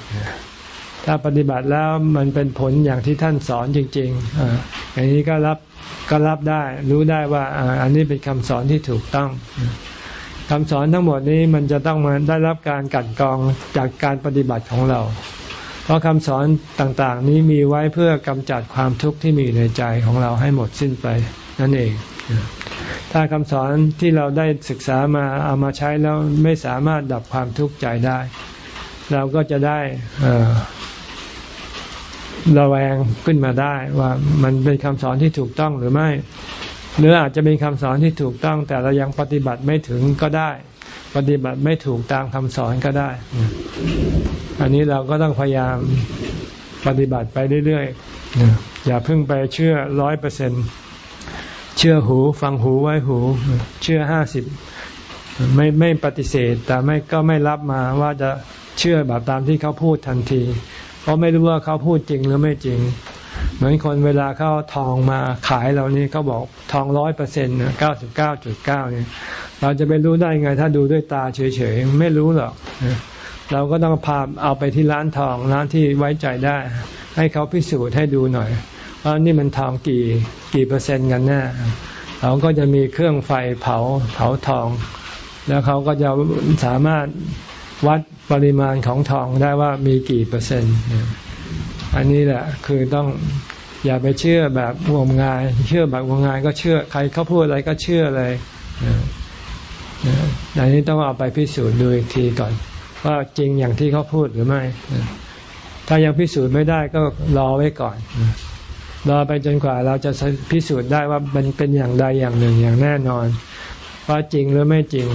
ถ้าปฏิบัติแล้วมันเป็นผลอย่างที่ท่านสอนจริงๆอย่างนี้ก็รับก็รับได้ รู้ได้ว่าอันนี้เป็นคำสอนที่ถูกต้องคำสอนทั้งหมดนี้มันจะต้องมาได้รับการกัดกรองจากการปฏิบัติของเรา เพราะคำสอนต่างๆ นี้มีไว้เพื่อกำจัดความทุกข์ที่มีในใจของเราให้หมดสิ้นไปนั่นเอง ถ้าคำสอนที่เราได้ศึกษามาเอามาใช้แล้วไม่สามารถดับความทุกข์ใจได้ เราก็จะได้ระแวงขึ้นมาได้ว่ามันเป็นคำสอนที่ถูกต้องหรือไม่ หรืออาจจะเป็นคำสอนที่ถูกต้องแต่เรายังปฏิบัติไม่ถึงก็ได้ ปฏิบัติไม่ถูกตามคำสอนก็ได้ อันนี้เราก็ต้องพยายามปฏิบัติไปเรื่อยๆ อย่าเพิ่งไปเชื่อร้อยเปอร์เซ็นเชื่อหูฟังหูไว้หู เชื่อห้าสิบไม่ไม่ปฏิเสธ แต่ไม่ก็ไม่รับมาว่าจะเชื่อแบบตามที่เขาพูดทันที เพราะไม่รู้ว่าเขาพูดจริงหรือไม่จริง เหมือนคนเวลาเขาทองมาขายเรานี่เขาบอกทองร้อยเปอร์เซ็นต์เก้าสิบเก้าจุดเก้าเนี่ยเราจะไปรู้ได้ไง ถ้าดูด้วยตาเฉยๆไม่รู้หรอกเราก็ต้องพาเอาไปที่ร้านทองร้านที่ไว้ใจได้ ให้เขาพิสูจน์ให้ดูหน่อยว่านี่มันทองกี่กี่เปอร์เซ็นต์กันแน่เขาก็จะมีเครื่องไฟเผาเผาทอง แล้วเขาก็จะสามารถวัดปริมาณของทองได้ว่ามีกี่เปอร์เซ็นต์ อันนี้แหละคือต้องอย่าไปเชื่อแบบงมงาย เชื่อแบบงมงายก็เชื่อใครเขาพูดอะไรก็เชื่อเลย อันนี้ต้องเอาไปพิสูจน์ดูอีกทีก่อน ว่าจริงอย่างที่เขาพูดหรือไม่ ถ้ายังพิสูจน์ไม่ได้ก็รอไว้ก่อน รอไปจนกว่าเราจะพิสูจน์ได้ว่ามันเป็นอย่างใดอย่างหนึ่งอย่างแน่นอน ว่าจริงหรือไม่จริง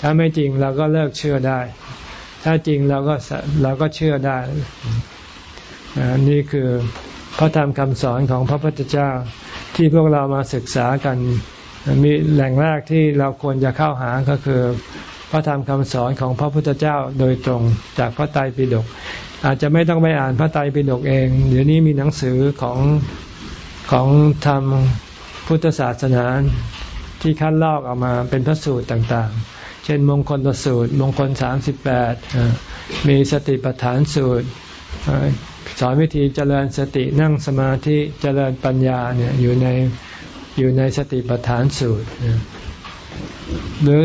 ถ้าไม่จริงเราก็เลิกเชื่อได้ ถ้าจริงเราก็เราก็เชื่อได้นี่คือพระธรรมคำสอนของพระพุทธเจ้าที่พวกเรามาศึกษากัน มีแหล่งแรกที่เราควรจะเข้าหาก็คือพระธรรมคำสอนของพระพุทธเจ้าโดยตรงจากพระไตรปิฎกอาจจะไม่ต้องไปอ่านพระไตรปิฎกเอง เดี๋ยวนี้มีหนังสือของของธรรมพุทธศาสนาที่คัดลอกออกมาเป็นพระสูตรต่างๆ เช่นมงคลสูตร มงคลสามสิบแปดมีสติปัฏฐานสูตรสอนวิธีเจริญสตินั่งสมาธิเจริญปัญญาเนี่ยอยู่ใน อยู่ในสติปัฏฐานสูตร หรือ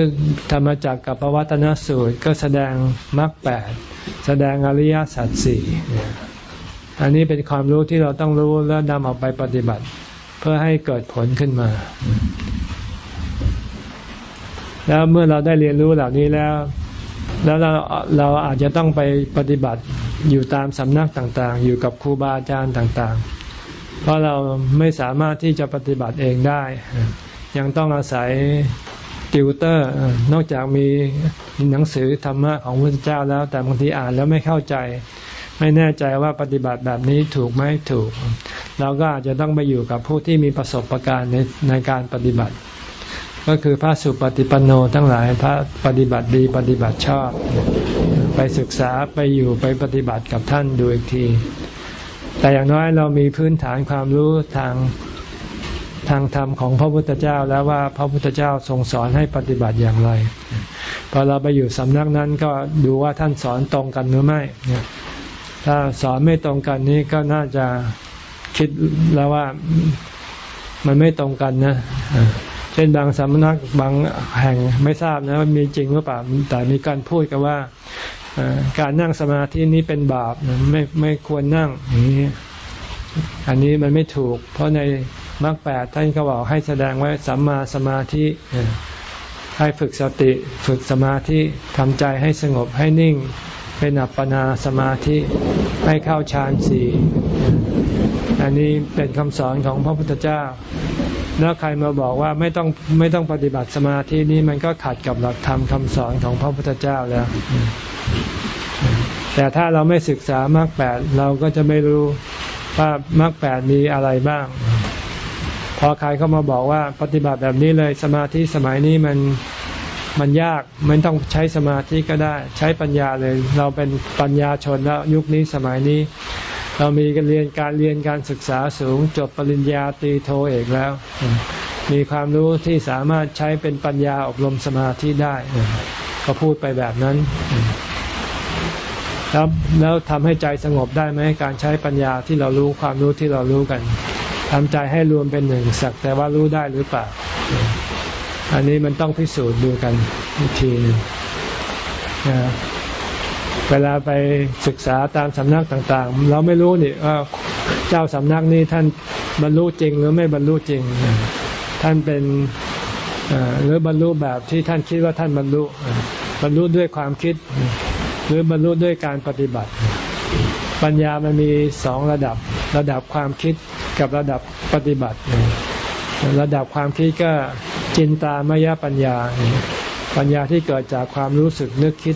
ธรรมจักรกับปวัตนสูตรก็แสดงมรรคแปดแสดงอริยสัจสี่อันนี้เป็นความรู้ที่เราต้องรู้แล้วนำออกไปปฏิบัติ เพื่อให้เกิดผลขึ้นมา แล้วเมื่อเราได้เรียนรู้เหล่านี้แล้ว แล้วเราเราอาจจะต้องไปปฏิบัติอยู่ตามสำนักต่างๆ อยู่กับครูบาอาจารย์ต่างๆ เพราะเราไม่สามารถที่จะปฏิบัติเองได้ ยังต้องอาศัยติวเตอร์ นอกจากมีหนังสือธรรมะของพระเจ้าแล้ว แต่บางทีอ่านแล้วไม่เข้าใจ ไม่แน่ใจว่าปฏิบัติแบบนี้ถูกไหมถูก เราก็อาจจะต้องไปอยู่กับผู้ที่มีประสบะการณ์ในในการปฏิบัติ ก็คือพระสุปฏิปันโนทั้งหลายพระปฏิบัติดีปฏิบัติชอบ ไปศึกษาไปอยู่ไปปฏิบัติกับท่านดูอีกที แต่อย่างน้อยเรามีพื้นฐานความรู้ทางทางธรรมของพระพุทธเจ้าแล้วว่าพระพุทธเจ้าทรงสอนให้ปฏิบัติอย่างไร พอเราไปอยู่สำนักนั้นก็ดูว่าท่านสอนตรงกันหรือไม่ ถ้าสอนไม่ตรงกันนี้ก็น่าจะคิดแล้วว่ามันไม่ตรงกันนะ เช่นบางสำนักบางแห่งไม่ทราบนะว่ามีจริงหรือเปล่า แต่มีการพูดกันว่า การนั่งสมาธินี้เป็นบาปไม่ไม่ควรนั่งอย่างนี้อันนี้มันไม่ถูก เพราะในมรรคแปดท่านก็บอกให้แสดงไว้สัมมาสมาธิให้ฝึกสติฝึกสมาธิทำใจให้สงบให้นิ่ง เป็นอัปปนาสมาธิให้เข้าฌานสี่อันนี้เป็นคำสอนของพระพุทธเจ้า แล้วใครมาบอกว่าไม่ต้องไม่ต้องปฏิบัติสมาธินี้มันก็ขัดกับหลักธรรมคำสอนของพระพุทธเจ้าแล้ว แต่ถ้าเราไม่ศึกษามรรคแปดเราก็จะไม่รู้ว่ามรรคแปดมีอะไรบ้าง พอใครเข้ามาบอกว่าปฏิบัติแบบนี้เลยสมาธิสมัยนี้มันมันยากมันต้องใช้สมาธิก็ได้ ใช้ปัญญาเลย เราเป็นปัญญาชนแล้วยุคนี้สมัยนี้ เรามีการเรียนการเรียนการศึกษาสูงจบปริญญาตรีโทเอกแล้ว มีความรู้ที่สามารถใช้เป็นปัญญาอบรมสมาธิได้ ก็พูดไปแบบนั้นครับแล้วทำให้ใจสงบได้ไหมการใช้ปัญญาที่เรารู้ความรู้ที่เรารู้กันทำใจให้รวมเป็นหนึ่งสักแต่ว่ารู้ได้หรือเปล่า อันนี้มันต้องพิสูจน์ดูกันอีกทีนึง เวลาไปศึกษาตามสำนักต่างๆ เราไม่รู้นี่ว่าเจ้าสำนักนี้ท่านบรรลุจริงหรือไม่บรรลุจริง ท่านเป็นหรือบรรลุแบบที่ท่านคิดว่าท่านบรรลุบรรลุด้วยความคิด หรือบรรลุด้วยการปฏิบัติ ปัญญามันมีสองระดับ ระดับความคิดกับระดับปฏิบัติ ระดับความคิดก็จินตามยปัญญา ปัญญาที่เกิดจากความรู้สึกนึกคิด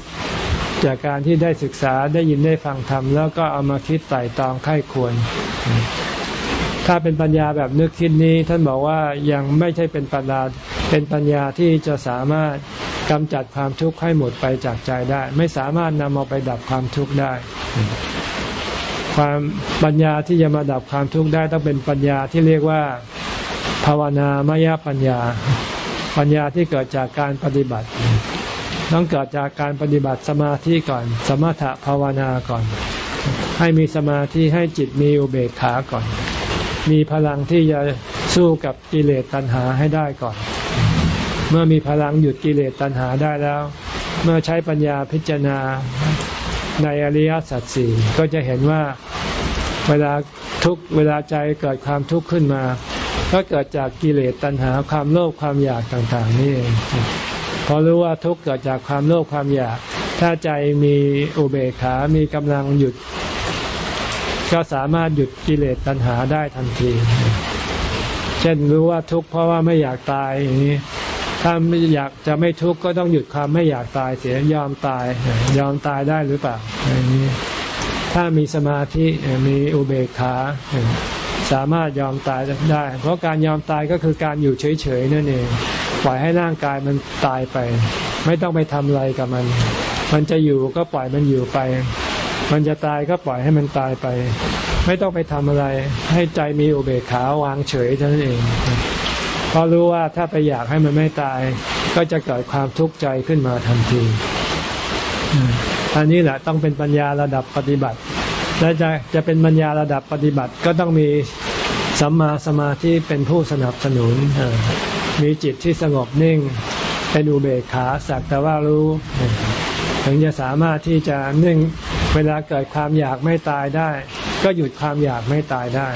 จากการที่ได้ศึกษาได้ยินได้ฟังธรรมแล้วก็เอามาคิดไต่ตองไข้ควร ถ้าเป็นปัญญาแบบนึกคิดนี้ ท่านบอกว่ายังไม่ใช่เป็นปัญญาเป็นปัญญาที่จะสามารถกำจัดความทุกข์ให้หมดไปจากใจได้ ไม่สามารถนำเอาไปดับความทุกข์ได้ ความปัญญาที่จะมาดับความทุกข์ได้ต้องเป็นปัญญาที่เรียกว่าภาวนามยปัญญา ปัญญาที่เกิดจากการปฏิบัติ ต้องเกิดจากการปฏิบัติสมาธิก่อน สมถะภาวนาก่อน ให้มีสมาธิให้จิตมีอุเบกขาก่อน มีพลังที่จะสู้กับกิเลสตัณหาให้ได้ก่อน เมื่อมีพลังหยุดกิเลสตัณหาได้แล้ว เมื่อใช้ปัญญาพิจารณาในอริยสัจสี่ก็จะเห็นว่าเวลาทุกเวลาใจเกิดความทุกข์ขึ้นมา ก็เกิดจากกิเลสตัณหาความโลภความอยากต่างๆนี่เอง พอรู้ว่าทุกข์เกิดจากความโลภความอยาก ถ้าใจมีอุเบกขา มีกำลังหยุด ก็สามารถหยุดกิเลสตัณหาได้ทันที เช่นรู้ว่าทุกข์เพราะว่าไม่อยากตายอย่างนี้ถ้าไม่อยากจะไม่ทุกข์ก็ต้องหยุดความไม่อยากตายเสียยอมตาย ยอมตายได้หรือเปล่าอย่างนี้ถ้ามีสมาธิมีอุเบกขาสามารถยอมตายได้ เพราะการยอมตายก็คือการอยู่เฉยๆนั่นเอง ปล่อยให้ร่างกายมันตายไป ไม่ต้องไปทำอะไรกับมัน มันจะอยู่ก็ปล่อยมันอยู่ไป มันจะตายก็ปล่อยให้มันตายไป ไม่ต้องไปทำอะไร ให้ใจมีอุเบกขาวางเฉยเท่านั้นเองเพราะรู้ว่าถ้าไปอยากให้มันไม่ตาย ก็จะเกิดความทุกข์ใจขึ้นมาทันทีอันนี้แหละต้องเป็นปัญญาระดับปฏิบัติ และจะจะเป็นปัญญาระดับปฏิบัติก็ต้องมีสัมมาสมาธิเป็นผู้สนับสนุน มีจิตที่สงบนิ่ง เป็นอุเบกขาสักแต่ว่ารู้ ถึงจะสามารถที่จะนิ่งเวลาเกิดความอยากไม่ตายได้ ก็หยุดความอยากไม่ตายได้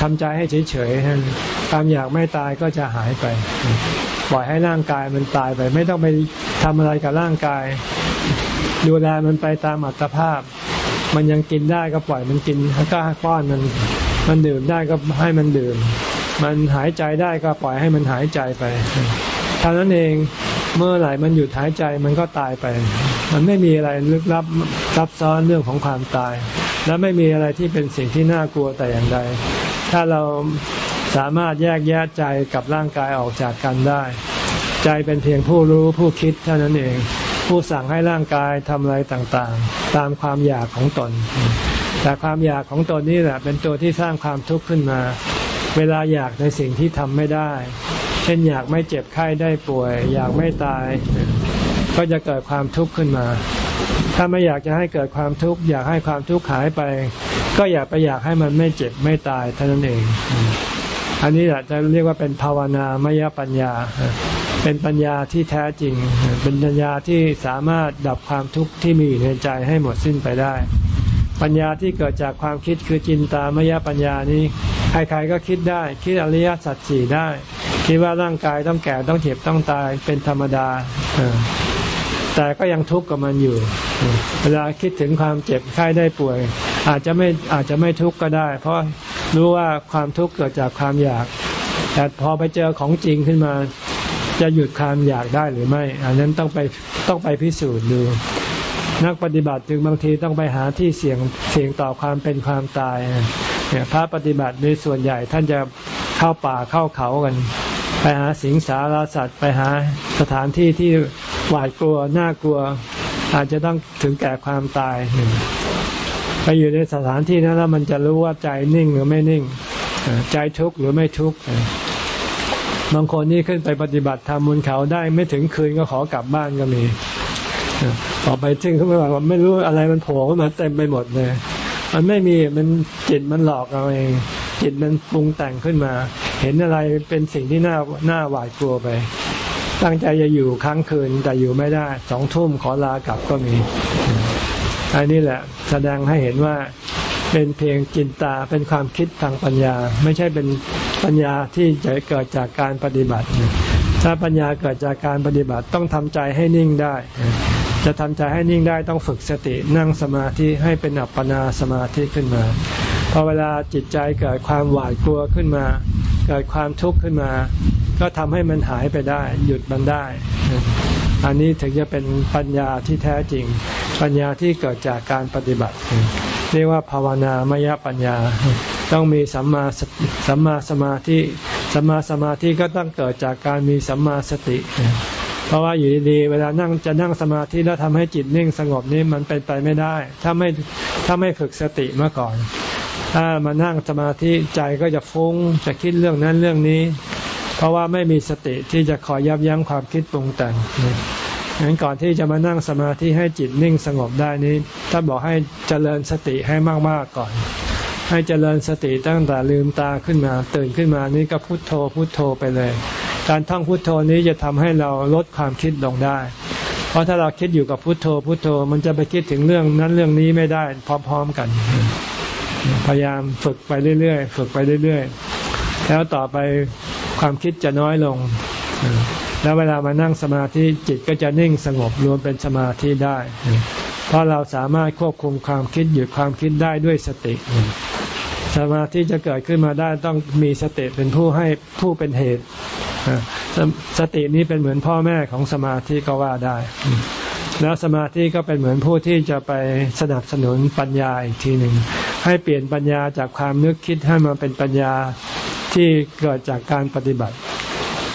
ทำใจให้เฉยๆความอยากไม่ตายก็จะหายไป ปล่อยให้ร่างกายมันตายไป ไม่ต้องไปทำอะไรกับร่างกาย ดูแลมันไปตามอัตภาพ มันยังกินได้ก็ปล่อยมันกินก็ป้อนมัน มันดื่มได้ก็ให้มันดื่ม มันหายใจได้ก็ปล่อยให้มันหายใจไปเท่านั้นเองเมื่อไหร่มันหยุดหายใจมันก็ตายไป มันไม่มีอะไรลึกลับซับซ้อนเรื่องของความตาย และไม่มีอะไรที่เป็นสิ่งที่น่ากลัวแต่อย่างใด ถ้าเราสามารถแยกแยะใจกับร่างกายออกจากกันได้ ใจเป็นเพียงผู้รู้ผู้คิดเท่านั้นเอง ผู้สั่งให้ร่างกายทำอะไรต่างๆ ตามความอยากของตน แต่ความอยากของตนนี่แหละเป็นตัวที่สร้างความทุกข์ขึ้นมา เวลาอยากในสิ่งที่ทำไม่ได้ เช่นอยากไม่เจ็บไข้ได้ป่วย อยากไม่ตาย ก็จะเกิดความทุกข์ขึ้นมา ถ้าไม่อยากจะให้เกิดความทุกข์อยากให้ความทุกข์หายไป ก็อยากไปอยากให้มันไม่เจ็บไม่ตายเท่านั้นเอง อันนี้แหละจะเรียกว่าเป็นภาวนามยปัญญา เป็นปัญญาที่แท้จริง เป็นปัญญาที่สามารถดับความทุกข์ที่มีอยู่ในใจให้หมดสิ้นไปได้ ปัญญาที่เกิดจากความคิดคือจินตามยปัญญานี้ ใครๆก็คิดได้ คิดอริยสัจสี่ได้ คิดว่าร่างกายต้องแก่ต้องเจ็บต้องตายเป็นธรรมดาแต่ก็ยังทุกข์กับมันอยู่ เวลาคิดถึงความเจ็บไข้ได้ป่วย อาจจะไม่อาจจะไม่ทุกข์ก็ได้ เพราะรู้ว่าความทุกข์เกิดจากความอยาก แต่พอไปเจอของจริงขึ้นมา จะหยุดความอยากได้หรือไม่ อันนั้นต้องไปต้องไปพิสูจน์ดู นักปฏิบัติจึงบางทีต้องไปหาที่เสี่ยงเสี่ยงต่อความเป็นความตายเนี่ยพระปฏิบัติในส่วนใหญ่ท่านจะเข้าป่าเข้าเขากัน ไปหาสิงสารสัตว์ไปหาสถานที่ที่หวาดกลัวน่ากลัว อาจจะต้องถึงแก่ความตายไปอยู่ในสถานที่นั้นแล้วมันจะรู้ว่าใจนิ่งหรือไม่นิ่ง ใจทุกข์หรือไม่ทุกข์บางคนนี่ขึ้นไปปฏิบัติธรรมบนเขาได้ไม่ถึงคืนก็ขอกลับบ้านก็มี ต่อไปจึงเขาไม่ว่าไม่รู้อะไรมันโผล่ขึ้นมาเต็มไปหมดเลย มันไม่มีมันจิตมันหลอกเราเอง จิตมันปรุงแต่งขึ้นมา เห็นอะไรเป็นสิ่งที่น่าน่าหวาดกลัวไป ตั้งใจจะอยู่ค้างคืนแต่อยู่ไม่ได้สองทุ่มขอลากลับก็มีอันนี้แหละ แสดงให้เห็นว่าเป็นเพียงจินตาเป็นความคิดทางปัญญา ไม่ใช่เป็นปัญญาที่จะเกิดจากการปฏิบัติ ถ้าปัญญาเกิดจากการปฏิบัติต้องทำใจให้นิ่งได้ จะทำใจให้นิ่งได้ต้องฝึกสตินั่งสมาธิให้เป็นอัปปนาสมาธิขึ้นมาพอเวลาจิตใจเกิดความหวาดกลัวขึ้นมา เกิดความทุกข์ขึ้นมา ก็ทำให้มันหายไปได้ หยุดมันได้ อันนี้ถึงจะเป็นปัญญาที่แท้จริง ปัญญาที่เกิดจากการปฏิบัติเรียกว่าภาวนามยปัญญา ต้องมีสัมมาสัมมาสมาธิสัมมาสมาธิก็ต้องเกิดจากการมีสัมมาสติ เพราะว่าอยู่ดีๆ เวลานั่งจะนั่งสมาธิแล้วทำให้จิตนิ่งสงบนี้มันเป็นไปไม่ได้ ถ้าไม่ถ้าไม่ฝึกสติมาก่อน ถ้ามานั่งสมาธิใจก็จะฟุง้งจะคิดเรื่องนั้นเรื่องนี้ เพราะว่าไม่มีสติที่จะคอยยับยั้งความคิดปรุงแต่งงั้นก่อนที่จะมานั่งสมาธิให้จิตนิ่งสงบได้นี้ท่านบอกให้เจริญสติให้มากๆก่อน ให้เจริญสติตั้งแต่ลืมตาขึ้นมา ตื่นขึ้นมานี้ก็พุโทโธพุโทโธไปเลย การท่องพุทโธนี้จะทำให้เราลดความคิดลงได้ เพราะถ้าเราคิดอยู่กับพุทโธพุทโธมันจะไปคิดถึงเรื่องนั้นเรื่องนี้ไม่ได้พร้อมๆกัน พยายามฝึกไปเรื่อยๆฝึกไปเรื่อยๆ แล้วต่อไปความคิดจะน้อยลง แล้วเวลามานั่งสมาธิจิตก็จะนิ่งสงบรวมเป็นสมาธิได้ เพราะเราสามารถควบคุมความคิดหยุดความคิดได้ด้วยสติ สมาธิจะเกิดขึ้นมาได้ต้องมีสติเป็นผู้ให้ผู้เป็นเหตุสตินี้เป็นเหมือนพ่อแม่ของสมาธิก็ว่าได้ แล้วสมาธิก็เป็นเหมือนผู้ที่จะไปสนับสนุนปัญญาอีกทีหนึ่งให้เปลี่ยนปัญญาจากความนึกคิดให้มาเป็นปัญญาที่เกิดจากการปฏิบัติ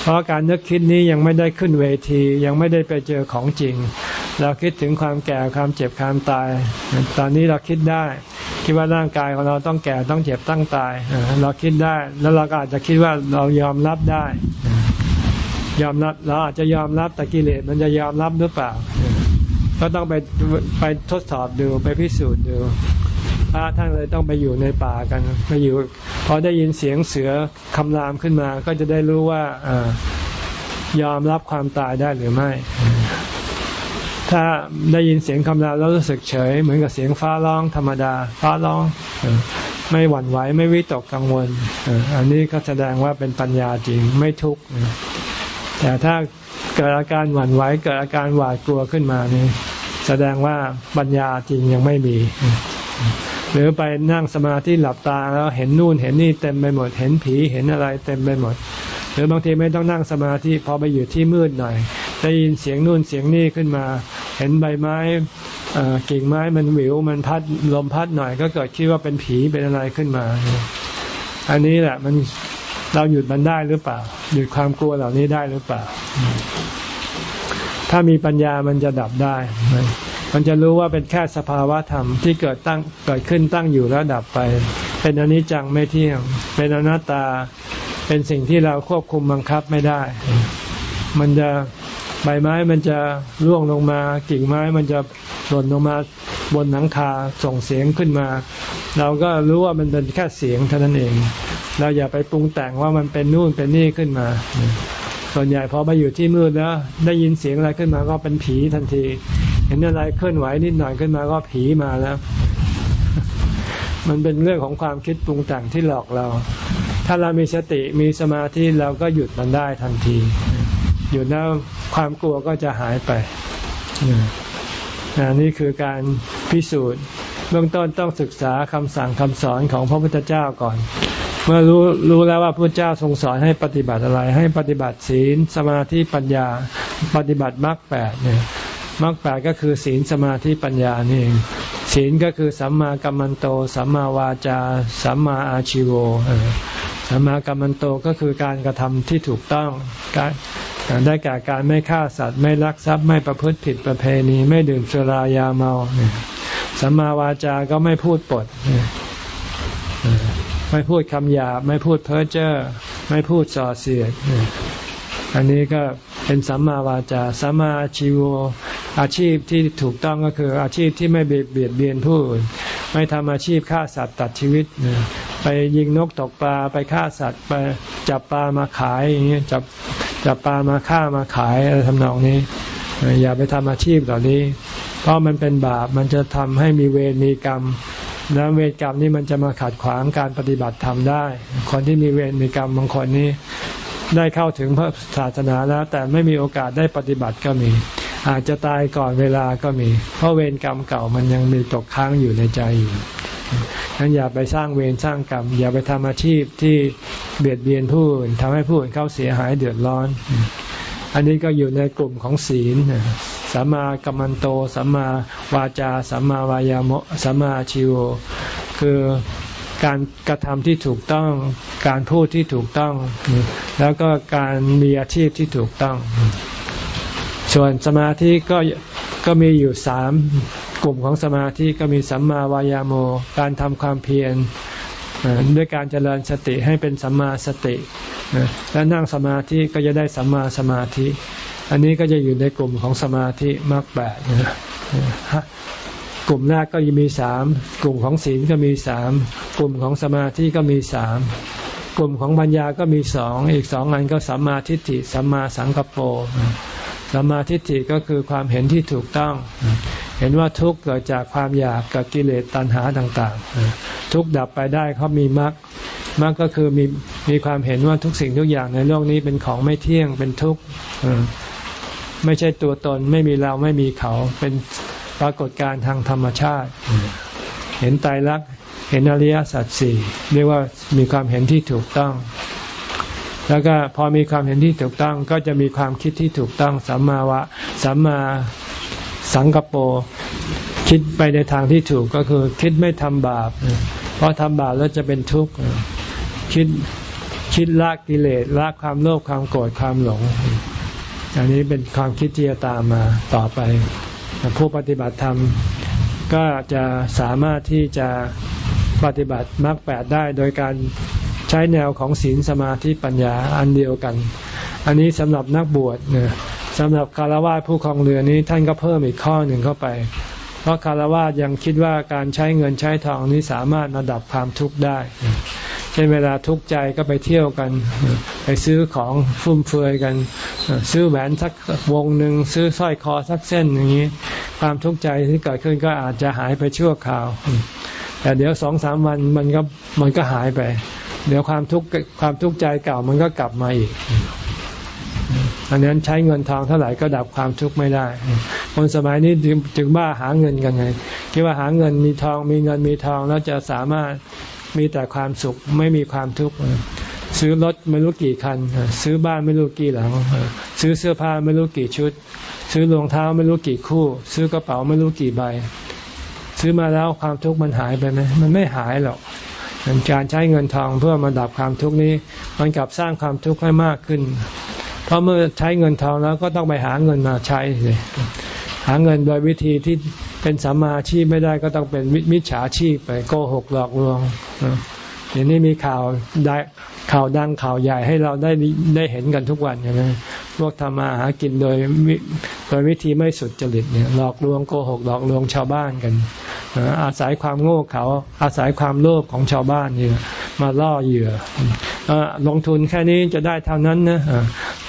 เพราะการนึกคิดนี้ยังไม่ได้ขึ้นเวทียังไม่ได้ไปเจอของจริง เราคิดถึงความแก่ความเจ็บความตาย ตอนนี้เราคิดได้ คิดว่าร่างกายของเราต้องแก่ต้องเจ็บต้องตายเราคิดได้ แล้วเราก็อาจจะคิดว่าเรายอมรับได้ ยอมรับเราอาจจะยอมรับแต่กิเลสมันจะยอมรับหรือเปล่า ก็ต้องไปไปทดสอบดูไปพิสูจน์ดูพระท่านเลยต้องไปอยู่ในป่ากันไปอยู่พอได้ยินเสียงเสือคำรามขึ้นมา ก็จะได้รู้ว่าอยอมรับความตายได้หรือไม่ ถ้าได้ยินเสียงคำรามแล้วรู้สึกเฉย เหมือนกับเสียงฟ้าร้องธรรมดา ฟ้าร้องไม่หวั่นไหวไม่วิตกกังวลอันนี้ก็แสดงว่าเป็นปัญญาจริงไม่ทุกข์แต่ถ้าเกิดอาการหวั่นไหวเกิดอาการหวาดกลัวขึ้นมานี่แสดงว่าปัญญาจริงยังไม่มี หรือไปนั่งสมาธิหลับตาแล้วเห็นนู่นเห็นนี่เต็มไปหมด เห็นผีเห็นอะไรเต็มไปหมด หรือบางทีไม่ต้องนั่งสมาธิพอไปอยู่ที่มืดหน่อย ได้ยินเสียงนู่นเสียงนี่ขึ้นมา เห็นใบไม้กิ่งไม้มันหวิวมันพัดลมพัดหน่อย ก็เกิดคิดว่าเป็นผีเป็นอะไรขึ้นมา อันนี้แหละมันเราหยุดมันได้หรือเปล่า หยุดความกลัวเหล่านี้ได้หรือเปล่า ถ้ามีปัญญามันจะดับได้ มันจะรู้ว่าเป็นแค่สภาวะธรรมที่เกิดตั้งเกิดขึ้นตั้งอยู่แล้วดับไป เป็นอนิจจังไม่เที่ยง เป็นอนัตตา เป็นสิ่งที่เราควบคุมบังคับไม่ได้ มันจะ ใบไม้มันจะร่วงลงมากิ่งไม้มันจะหล่นลงมาบนหนังคาส่งเสียงขึ้นมา เราก็รู้ว่ามันเป็นแค่เสียงเท่านั้นเอง เราอย่าไปปรุงแต่งว่ามันเป็นนู่นเป็นนี่ขึ้นมา ส่วนใหญ่พอมาอยู่ที่มืดแล้วได้ยินเสียงอะไรขึ้นมาก็เป็นผีทันที เห็นอะไรเคลื่อนไหวนิดหน่อยขึ้นมาก็ผีมาแล้ว มันเป็นเรื่องของความคิดปรุงแต่งที่หลอกเรา ถ้าเรามีสติมีสมาธิเราก็หยุดมันได้ทันที หยุดแล้วความกลัวก็จะหายไปนี่คือการพิสูจน์ เบื้องต้นต้องศึกษาคำสั่งคำสอนของพระพุทธเจ้าก่อน เมื่อรู้รู้แล้วว่าพระเจ้าทรงสอนให้ปฏิบัติอะไร ให้ปฏิบัติศีลสมาธิปัญญา ปฏิบัติมรรคแปดเนี่ยมรรคแปดก็คือศีลสมาธิปัญญานี่เองศีลก็คือสัมมากัมมันโต สัมมาวาจา สัมมาอาชิโวสัมมากัมมันโตก็คือการกระทำที่ถูกต้องการ ได้แก่การไม่ฆ่าสัตว์ ไม่ลักทรัพย์ไม่ประพฤติผิดประเพณี ไม่ดื่มสุรายาเมาสัมมาวาจาก็ไม่พูดปด ไม่พูดคำหยาบไม่พูดเพ้อเจ้อไม่พูดส่อเสียดอันนี้ก็เป็นสัมมาวาจาสัมมาชีวอาชีพที่ถูกต้องก็คืออาชีพที่ไม่เบียดเบียนผู้อื่นไม่ทำอาชีพฆ่าสัตว์ตัดชีวิตไปยิงนกตกปลาไปฆ่าสัตว์ไปจับปลามาขายอย่างเงี้ยจับ จับปลามาฆ่ามาขายอะไรทำนองนี้ อย่าไปทำอาชีพเหล่านี้ เพราะมันเป็นบาปมันจะทำให้มีเวรมีกรรม แล้วเวรกรรมนี้มันจะมาขัดขวางการปฏิบัติธรรมได้ คนที่มีเวรมีกรรมบางคนนี้ได้เข้าถึงพระศาสนาแล้ว แต่ไม่มีโอกาสได้ปฏิบัติก็มี อาจจะตายก่อนเวลาก็มี เพราะเวรกรรมเก่ามันยังมีตกค้างอยู่ในใจอยู่ นั้นอย่าไปสร้างเวรสร้างกรรม อย่าไปทำอาชีพที่เบียดเบียนผู้อื่นทำให้ผู้อื่นเขาเสียหายเดือดร้อน อันนี้ก็อยู่ในกลุ่มของศีลสัมมากัมมันโตสัมมาวาจาสัมมาวายามะสัมมาชิวคือการกระทำที่ถูกต้อง การพูดที่ถูกต้อง แล้วก็การมีอาชีพที่ถูกต้อง ส่วนสมาธิก็ก็มีอยู่สาม กลุ่มของสมาธิก็มีสัมมาวายาโม การทำความเพียรด้วยการเจริญสติให้เป็นสัมมาสติแล้วนั่งสมาธิก็จะได้สัมมาสมาธิ อันนี้ก็จะอยู่ในกลุ่มของสมาธิมรรคแปดกลุ่มแรกก็มีสามกลุ่มของศีลก็มีสามกลุ่มของสมาธิก็มีสามกลุ่มของปัญญาก็มีสองอีกสองอันก็สัมมาทิฏฐิสัมมาสังกปรสัมมาทิฏฐิก็คือความเห็นที่ถูกต้อง เห็นว่าทุกข์เกิดจากความอยากกับกิเลสตัณหาต่าง ๆ ทุกข์ดับไปได้เขามีมรรคมรรคก็คือมีมีความเห็นว่าทุกสิ่งทุกอย่างในโลกนี้เป็นของไม่เที่ยงเป็นทุกข์ไม่ใช่ตัวตนไม่มีเราไม่มีเขาเป็นปรากฏการณ์ทางธรรมชาติ เห็นไตรลักษณ์เห็นอริยสัจสี่เรียกว่ามีความเห็นที่ถูกต้อง แล้วก็พอมีความเห็นที่ถูกต้องก็จะมีความคิดที่ถูกต้องสัมมาวะสัมมา สังกปรคิดไปในทางที่ถูกก็คือคิดไม่ทำบาป เพราะทำบาปแล้วจะเป็นทุกข์คิดคิดละกิเลสละความโลภความโกรธความหลง อันนี้เป็นความคิดที่จะตามมาต่อไป ผู้ปฏิบัติธรรมก็จะสามารถที่จะปฏิบัติมรรคแปดได้โดยการใช้แนวของศีลสมาธิปัญญาอันเดียวกัน อันนี้สำหรับนักบวชเนี่ย สำหรับคารวะผู้ครองเรือนี้ท่านก็เพิ่มอีกข้อหนึ่งเข้าไป เพราะคารวะยังคิดว่าการใช้เงินใช้ทองนี้สามารถระดับความทุกข์ได้ เช่นเวลาทุกข์ใจก็ไปเที่ยวกัน ไปซื้อของฟุ่มเฟือยกัน ซื้อแหวนสักวงหนึ่งซื้อสร้อยคอสักเส้นอย่างนี้ ความทุกข์ใจที่เกิดขึ้นก็อาจจะหายไปชั่วคราว แต่เดี๋ยวสองสามวันมันก็มันก็หายไป เดี๋ยวความทุกข์ความทุกข์ใจเก่ามันก็กลับมาอีก อันนั้นใช้เงินทองเท่าไหร่ก็ดับความทุกข์ไม่ได้ คนสมัยนี้จึงบ้าหาเงินกันไงคิดว่าหาเงินมีทองมีเงินมีทองแล้วจะสามารถมีแต่ความสุขไม่มีความทุกข์ซื้อรถไม่รู้กี่คัน ซื้อบ้านไม่รู้กี่หลัง ซื้อเสื้อผ้าไม่รู้กี่ชุด ซื้อรองเท้าไม่รู้กี่คู่ ซื้อกระเป๋าไม่รู้กี่ใบ ซื้อมาแล้วความทุกข์มันหายไปไหมมันไม่หายหรอกการใช้เงินทองเพื่อมาดับความทุกข์นี้ มันกลับสร้างความทุกข์ให้มากขึ้น เพราะเมื่อใช้เงินทองแล้วก็ต้องไปหาเงินมาใช้เลยหาเงินโดยวิธีที่เป็นสัมมาชีพไม่ได้ก็ต้องเป็นมิจฉาชีพไปโกหกหลอกลวงอย่างนี้มีข่าวได้ข่าวดังข่าวใหญ่ให้เราได้ได้เห็นกันทุกวันใช่ไหมพวกทำมาหากินโดยโดยวิธีไม่สุดจริตเนี่ยหลอกลวงโกหกหลอกลวงชาวบ้านกัน อาศัยความโง่เขาอาศัยความโลภของชาวบ้านเนี่ยมาล่อเหยื่อลงทุนแค่นี้จะได้เท่านั้นนะ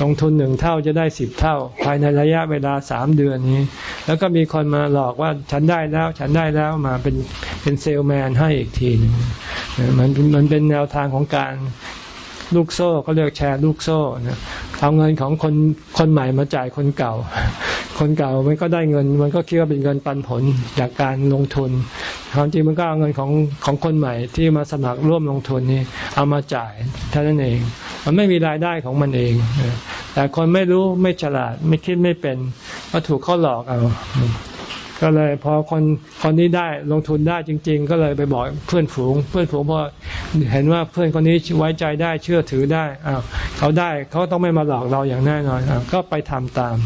ลงทุนหนึ่งเท่าจะได้สิบเท่า ภายในระยะเวลาสามเดือนนี้ แล้วก็มีคนมาหลอกว่าฉันได้แล้ว ฉันได้แล้วมาเป็นเป็นเซลแมนให้อีกทีนึงมันมันเป็นแนวทางของการลูกโซ่เขาเรียกแชร์ลูกโซ่นะเอาเงินของคนคนใหม่มาจ่ายคนเก่า คนเก่ามันก็ได้เงิน มันก็คิดว่าเป็นเงินปันผลจากการลงทุนความจริงมันก็เอาเงินของของคนใหม่ที่มาสมัครร่วมลงทุนนี่เอามาจ่ายเท่านั้นเอง มันไม่มีรายได้ของมันเอง แต่คนไม่รู้ไม่ฉลาดไม่คิดไม่เป็นก็ถูกเขาหลอกเอาก็เลยพอคนคนนี้ได้ลงทุนได้จริง ๆ ก็เลยไปบอกเพื่อนฝูง เพื่อนฝูงพอเห็นว่าเพื่อนคนนี้ไว้ใจได้เชื่อถือได้อ้าวเขาได้เขาต้องไม่มาหลอกเราอย่างแน่นอนก็ไปทำตาม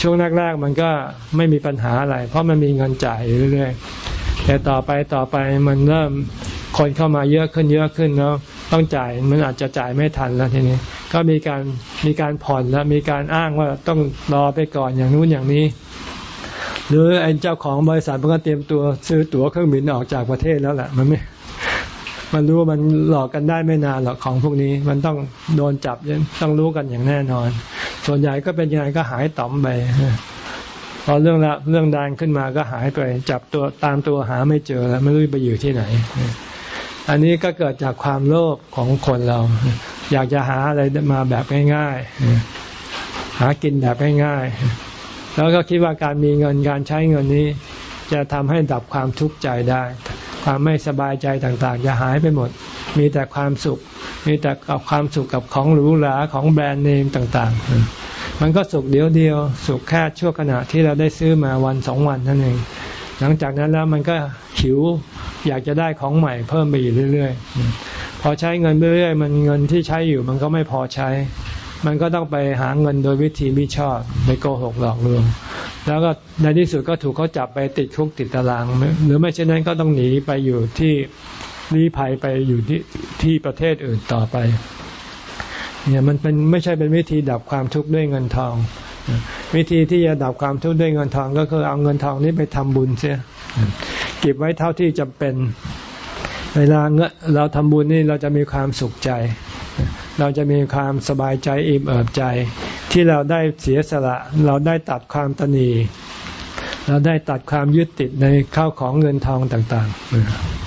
ช่วงแรกๆมันก็ไม่มีปัญหาอะไร เพราะมันมีเงินจ่ายเรื่อยๆแต่ต่อไปต่อไปมันเริ่มคนเข้ามาเยอะขึ้นเยอะขึ้นแล้วต้องจ่ายมันอาจจะจ่ายไม่ทันแล้วทีนี้ ก็มีการมีการผ่อนแล้วมีการอ้างว่าต้องรอไปก่อนอย่างนู้นอย่างนี้ หรือไอ้เจ้าของบริษัทมันก็เตรียมตัวซื้อตั๋วเครื่องบินออกจากประเทศแล้วแหละมันไม่มันรู้ว่ามันหลอกกันได้ไม่นานหรอกของพวกนี้ มันต้องโดนจับต้องรู้กันอย่างแน่นอน ส่วนใหญ่ก็เป็นยังไงก็หายต่อมไปพอเรื่องละเรื่องดังขึ้นมาก็หายไป จับตัวตามตัวหาไม่เจอแล้วไม่รู้ไปอยู่ที่ไหน อันนี้ก็เกิดจากความโลภของคนเรา อยากจะหาอะไรมาแบบง่ายๆ หากินแบบง่ายๆ แล้วก็คิดว่าการมีเงินการใช้เงินนี้ จะทำให้ดับความทุกข์ใจได้ ความไม่สบายใจต่างๆ จะหายไปหมด มีแต่ความสุข มีแต่กับความสุขกับของหรูหราของแบรนด์เนมต่างๆ มันก็สุขเดียวเดียว สุขแค่ชั่วขณะที่เราได้ซื้อมาวันสองวันนั่นเอง หลังจากนั้นแล้วมันก็หิวอยากจะได้ของใหม่เพิ่มไปอยู่เรื่อย ๆ พอใช้เงินเรื่อยๆ มันเงินที่ใช้อยู่มันก็ไม่พอใช้ มันก็ต้องไปหาเงินโดยวิธีมิชอบไปโกหกหลอกลวงแล้วก็ในที่สุดก็ถูกเขาจับไปติดคุกติดตาราง หรือไม่เช่นนั้นก็ต้องหนีไปอยู่ที่ ลี้ภัยไปอยู่ที่ที่ประเทศอื่นต่อไป เนี่ยมันเป็นไม่ใช่เป็นวิธีดับความทุกข์ด้วยเงินทอง วิธีที่จะดับความทุกข์ด้วยเงินทอง ก็คือเอาเงินทองนี้ไปทำบุญเสียเก็บไว้เท่าที่จำเป็น เวลาเงเราทำบุญนี่เราจะมีความสุขใจ เราจะมีความสบายใจอิ่มเอิบใจ ที่เราได้เสียสละเราได้ตัดความตนีเราได้ตัดความยึดติดในข้าวของเงินทองต่าง ๆ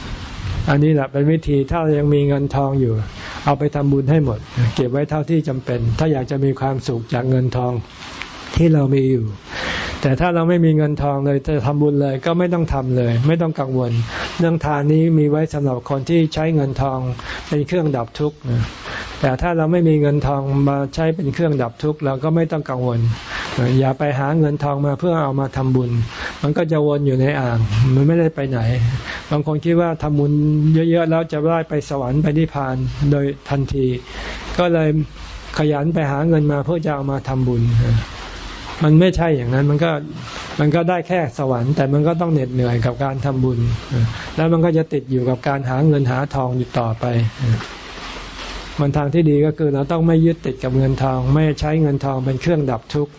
อันนี้แหละเป็นวิธีถ้าเรายังมีเงินทองอยู่ เอาไปทำบุญให้หมด เก็บไว้เท่าที่จำเป็น ถ้าอยากจะมีความสุขจากเงินทองที่เรามีอยู่ แต่ถ้าเราไม่มีเงินทองเลยจะทำบุญเลยก็ไม่ต้องทำเลย ไม่ต้องกังวล เรื่องทานนี้มีไว้สำหรับคนที่ใช้เงินทองเป็นเครื่องดับทุกข์แต่ถ้าเราไม่มีเงินทองมาใช้เป็นเครื่องดับทุกข์เราก็ไม่ต้องกังวล อย่าไปหาเงินทองมาเพื่อเอามาทำบุญ มันก็จะวนอยู่ในอ่าง มันไม่ได้ไปไหน บางคนคิดว่าทำบุญเยอะๆแล้วจะได้ไปสวรรค์ไปนิพพานโดยทันที ก็เลยขยันไปหาเงินมาเพื่อจะเอามาทำบุญ มันไม่ใช่อย่างนั้นมันก็มันก็ได้แค่สวรรค์ แต่มันก็ต้องเหน็ดเหนื่อยกับการทำบุญ แล้วมันก็จะติดอยู่กับการหาเงินหาทองอยู่ต่อไป มันทางที่ดีก็คือเราต้องไม่ยึดติดกับเงินทอง ไม่ใช้เงินทองเป็นเครื่องดับทุกข์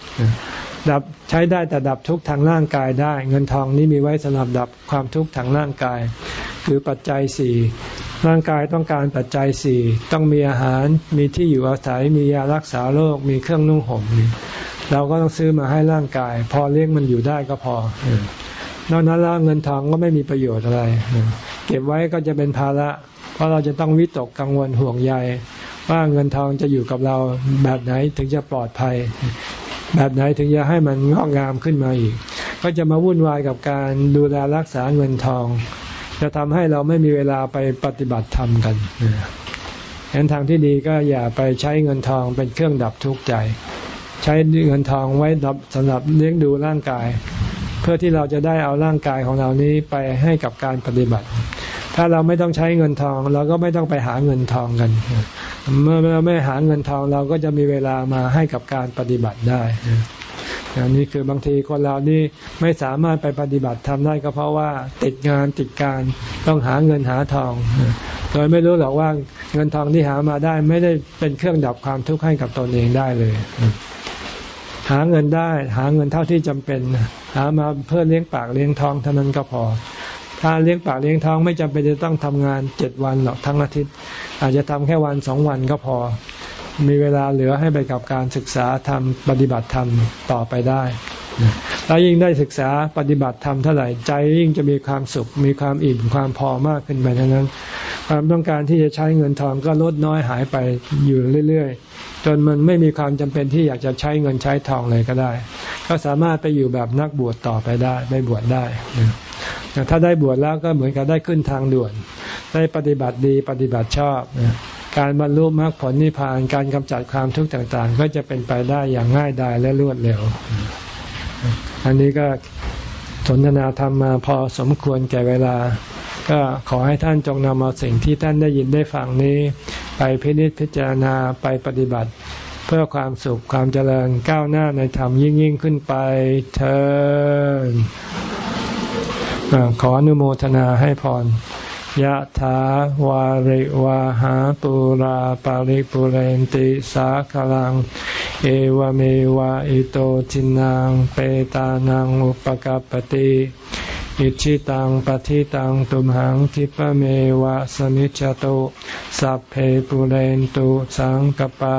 ดับใช้ได้แต่ดับทุกข์ทางร่างกายได้ เงินทองนี้มีไว้สำหรับดับความทุกข์ทางร่างกาย คือปัจจัยสี่ร่างกายต้องการปัจจัยสี่ต้องมีอาหารมีที่อยู่อาศัยมียารักษาโรคมีเครื่องนุ่งห่มเราก็ต้องซื้อมาให้ร่างกาย พอเลี้ยงมันอยู่ได้ก็พอนอกนั้นแล้วเงินทองก็ไม่มีประโยชน์อะไร เก็บไว้ก็จะเป็นภาระ เพราะเราจะต้องวิตกกังวลห่วงใยว่าเงินทองจะอยู่กับเราแบบไหนถึงจะปลอดภัย แบบไหนถึงจะให้มันงอกงามขึ้นมาอีก ก็จะมาวุ่นวายกับการดูแลรักษาเงินทอง จะทำให้เราไม่มีเวลาไปปฏิบัติธรรมกันเห็นทางที่ดีก็อย่าไปใช้เงินทองเป็นเครื่องดับทุกข์ใจ ใช้เงินทองไว้สำหรับเลี้ยงดูร่างกาย เพื่อที่เราจะได้เอาร่างกายของเรานี้ไปให้กับการปฏิบัติ ถ้าเราไม่ต้องใช้เงินทอง เราก็ไม่ต้องไปหาเงินทองกัน เมื่อเราไม่หาเงินทองเราก็จะมีเวลามาให้กับการปฏิบัติได้อันนี้คือบางทีคนเรานี่ไม่สามารถไปปฏิบัติทำได้ก็เพราะว่าติดงานติดการต้องหาเงินหาทองโดยไม่รู้หรอกว่าเงินทองที่หามาได้ไม่ได้เป็นเครื่องดับความทุกข์ให้กับตนเองได้เลย หาเงินได้ หาเงินเท่าที่จำเป็น หามาเพื่อเลี้ยงปากเลี้ยงท้องเท่านั้นก็พอ ถ้าเลี้ยงปากเลี้ยงท้องไม่จำเป็นจะต้องทำงานเจ็ดวันหรอกทั้งอาทิตย์ อาจจะทำแค่วันสองวันก็พอ มีเวลาเหลือให้ไปกับการศึกษาทำปฏิบัติธรรมต่อไปได้แล้วยิ่งได้ศึกษาปฏิบัติธรรมเท่าไหร่ใจยิ่งจะมีความสุข มีความอิ่มความพอมากขึ้นไปเท่านั้น ความต้องการที่จะใช้เงินทองก็ลดน้อยหายไปอยู่เรื่อยๆ จนมันไม่มีความจำเป็นที่อยากจะใช้เงินใช้ทองเลยก็ได้ ก็สามารถไปอยู่แบบนักบวชต่อไปได้ได้บวชได้ ถ้าได้บวชแล้วก็เหมือนกับได้ขึ้นทางด่วน ได้ปฏิบัติดีปฏิบัติชอบ การบรรลุมรรคผลนิพพานการกำจัดความทุกข์ต่างๆ ก็จะเป็นไปได้อย่างง่ายดายและรวดเร็ว อันนี้ก็สนทนาธรรมมาพอสมควรแก่เวลา ก็ขอให้ท่านจงนำเอาสิ่งที่ท่านได้ยินได้ฟังนี้ ไปพินิจพิจารณาไปปฏิบัติ เพื่อความสุขความเจริญก้าวหน้าในธรรมยิ่งยิ่งขึ้นไปเธอ ขออนุโมทนาให้พรยะถาวาริวะหาปูราปะริปูเรนติสาคะรัง เอวะเมวะอิโต ทินนังเปตานังอุปะกัปปะติอิจฉิตังปัตถิตังตุมหัง ขิปปะเมวะ สะมิชฌะตุสัพเพปูเรนตุสังกัปปา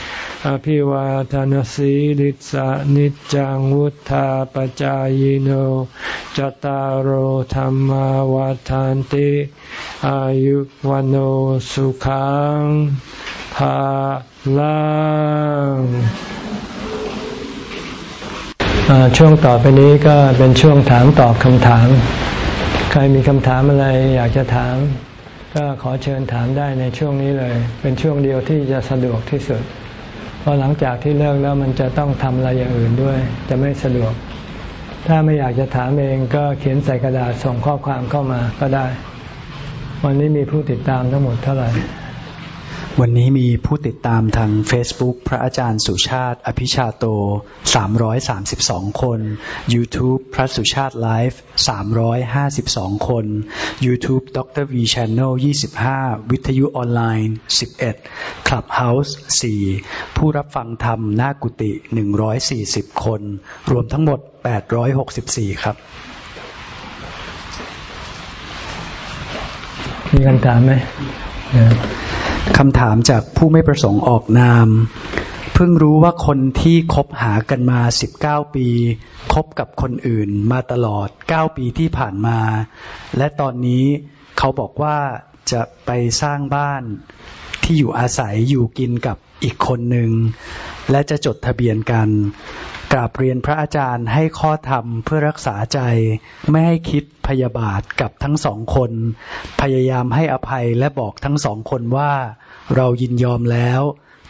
อภิวาทานสีลิสานิจังวุธาปจายโนจตารโหธรรมวาทานติอายุวันโอสุขังภาลังช่วงต่อไปนี้ก็เป็นช่วงถามตอบคำถาม ใครมีคำถามอะไรอยากจะถาม ก็ขอเชิญถามได้ในช่วงนี้เลย เป็นช่วงเดียวที่จะสะดวกที่สุด พอหลังจากที่เลิกแล้วมันจะต้องทำอะไรอย่างอื่นด้วย จะไม่สะดวก ถ้าไม่อยากจะถามเองก็เขียนใส่กระดาษส่งข้อความเข้ามาก็ได้ วันนี้มีผู้ติดตามทั้งหมดเท่าไหร่ วันนี้มีผู้ติดตามทาง Facebook พระอาจารย์สุชาติ อภิชาโต 332 คน YouTube พระสุชาติไลฟ์ 352 คน YouTube ดร V Channel 25 วิทยุออนไลน์ 11 Clubhouse 4 ผู้รับฟังธรรมหน้ากุฏิ 140 คน รวมทั้งหมด 864 ครับ มีคำถามไหม คำถามจากผู้ไม่ประสงค์ออกนาม เพิ่งรู้ว่าคนที่คบหากันมา 19 ปีคบกับคนอื่นมาตลอด 9 ปีที่ผ่านมา และตอนนี้เขาบอกว่าจะไปสร้างบ้านที่อยู่อาศัยอยู่กินกับอีกคนหนึ่ง และจะจดทะเบียนกัน กราบเรียนพระอาจารย์ให้ข้อธรรมเพื่อรักษาใจ ไม่ให้คิดพยาบาทกับทั้งสองคน พยายามให้อภัยและบอกทั้งสองคนว่า เรายินยอมแล้ว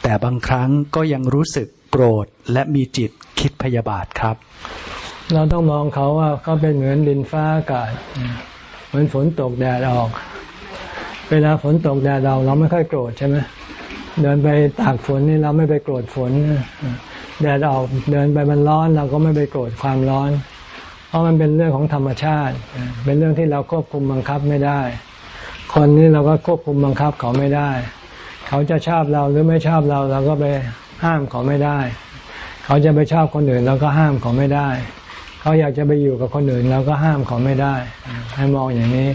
แต่บางครั้งก็ยังรู้สึกโกรธและมีจิตคิดพยาบาทครับ เราต้องมองเขาว่าเขาเป็นเหมือนดินฟ้าอากาศเหมือนฝนตกแดดออก เวลาฝนตกแดดออกเราไม่ค่อยโกรธใช่ไหมเดินไปตากฝนนี่เราไม่ไปโกรธฝน แดดออกเดินไปมันร้อนเราก็ไม่ไปโกรธความร้อน เพราะมันเป็นเรื่องของธรรมชาติ เป็นเรื่องที่เราควบคุมบังคับไม่ได้ คนนี้เราก็ควบคุมบังคับเขาไม่ได้ เขาจะชอบเราหรือไม่ชอบเราเราก็ไปห้ามเขาไม่ได้ เขาจะไปชอบคนอื่นเราก็ห้ามเขาไม่ได้ เขาอยากจะไปอยู่กับคนอื่นเราก็ห้ามเขาไม่ได้ ให้มองอย่างนี้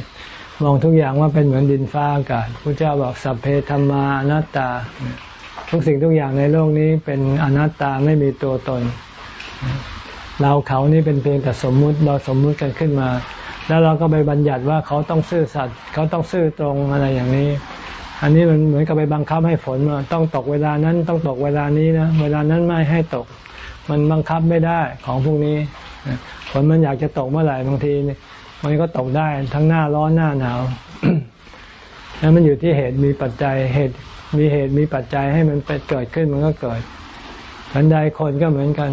มองทุกอย่างว่าเป็นเหมือนดินฟ้าอากาศพระเจ้าบอกสัพเพธรรมานัตตา ทุกสิ่งทุกอย่างในโลกนี้เป็นอนัตตาไม่มีตัวตน เราเขานี่เป็นเพียงแต่สมมุติเราสมมุติกันขึ้นมา แล้วเราก็ไปบัญญัติว่าเขาต้องซื่อสัตย์เขาต้องซื่อตรงอะไรอย่างนี้ อันนี้มันเหมือนกับไปบังคับให้ฝนมาต้องตกเวลานั้นต้องตกเวลานี้นะเวลานั้นไม่ให้ตก มันบังคับไม่ได้ของพวกนี้ฝนมันอยากจะตกเมื่อไหร่บางทีมันก็ตกได้ทั้งหน้าร้อนหน้าหนาวนั้นมันอยู่ที่เหตุมีปัจจัยเหตุ มีเหตุมีปัจจัยให้มันเกิดขึ้นมันก็เกิดฉันใดคนก็เหมือนกัน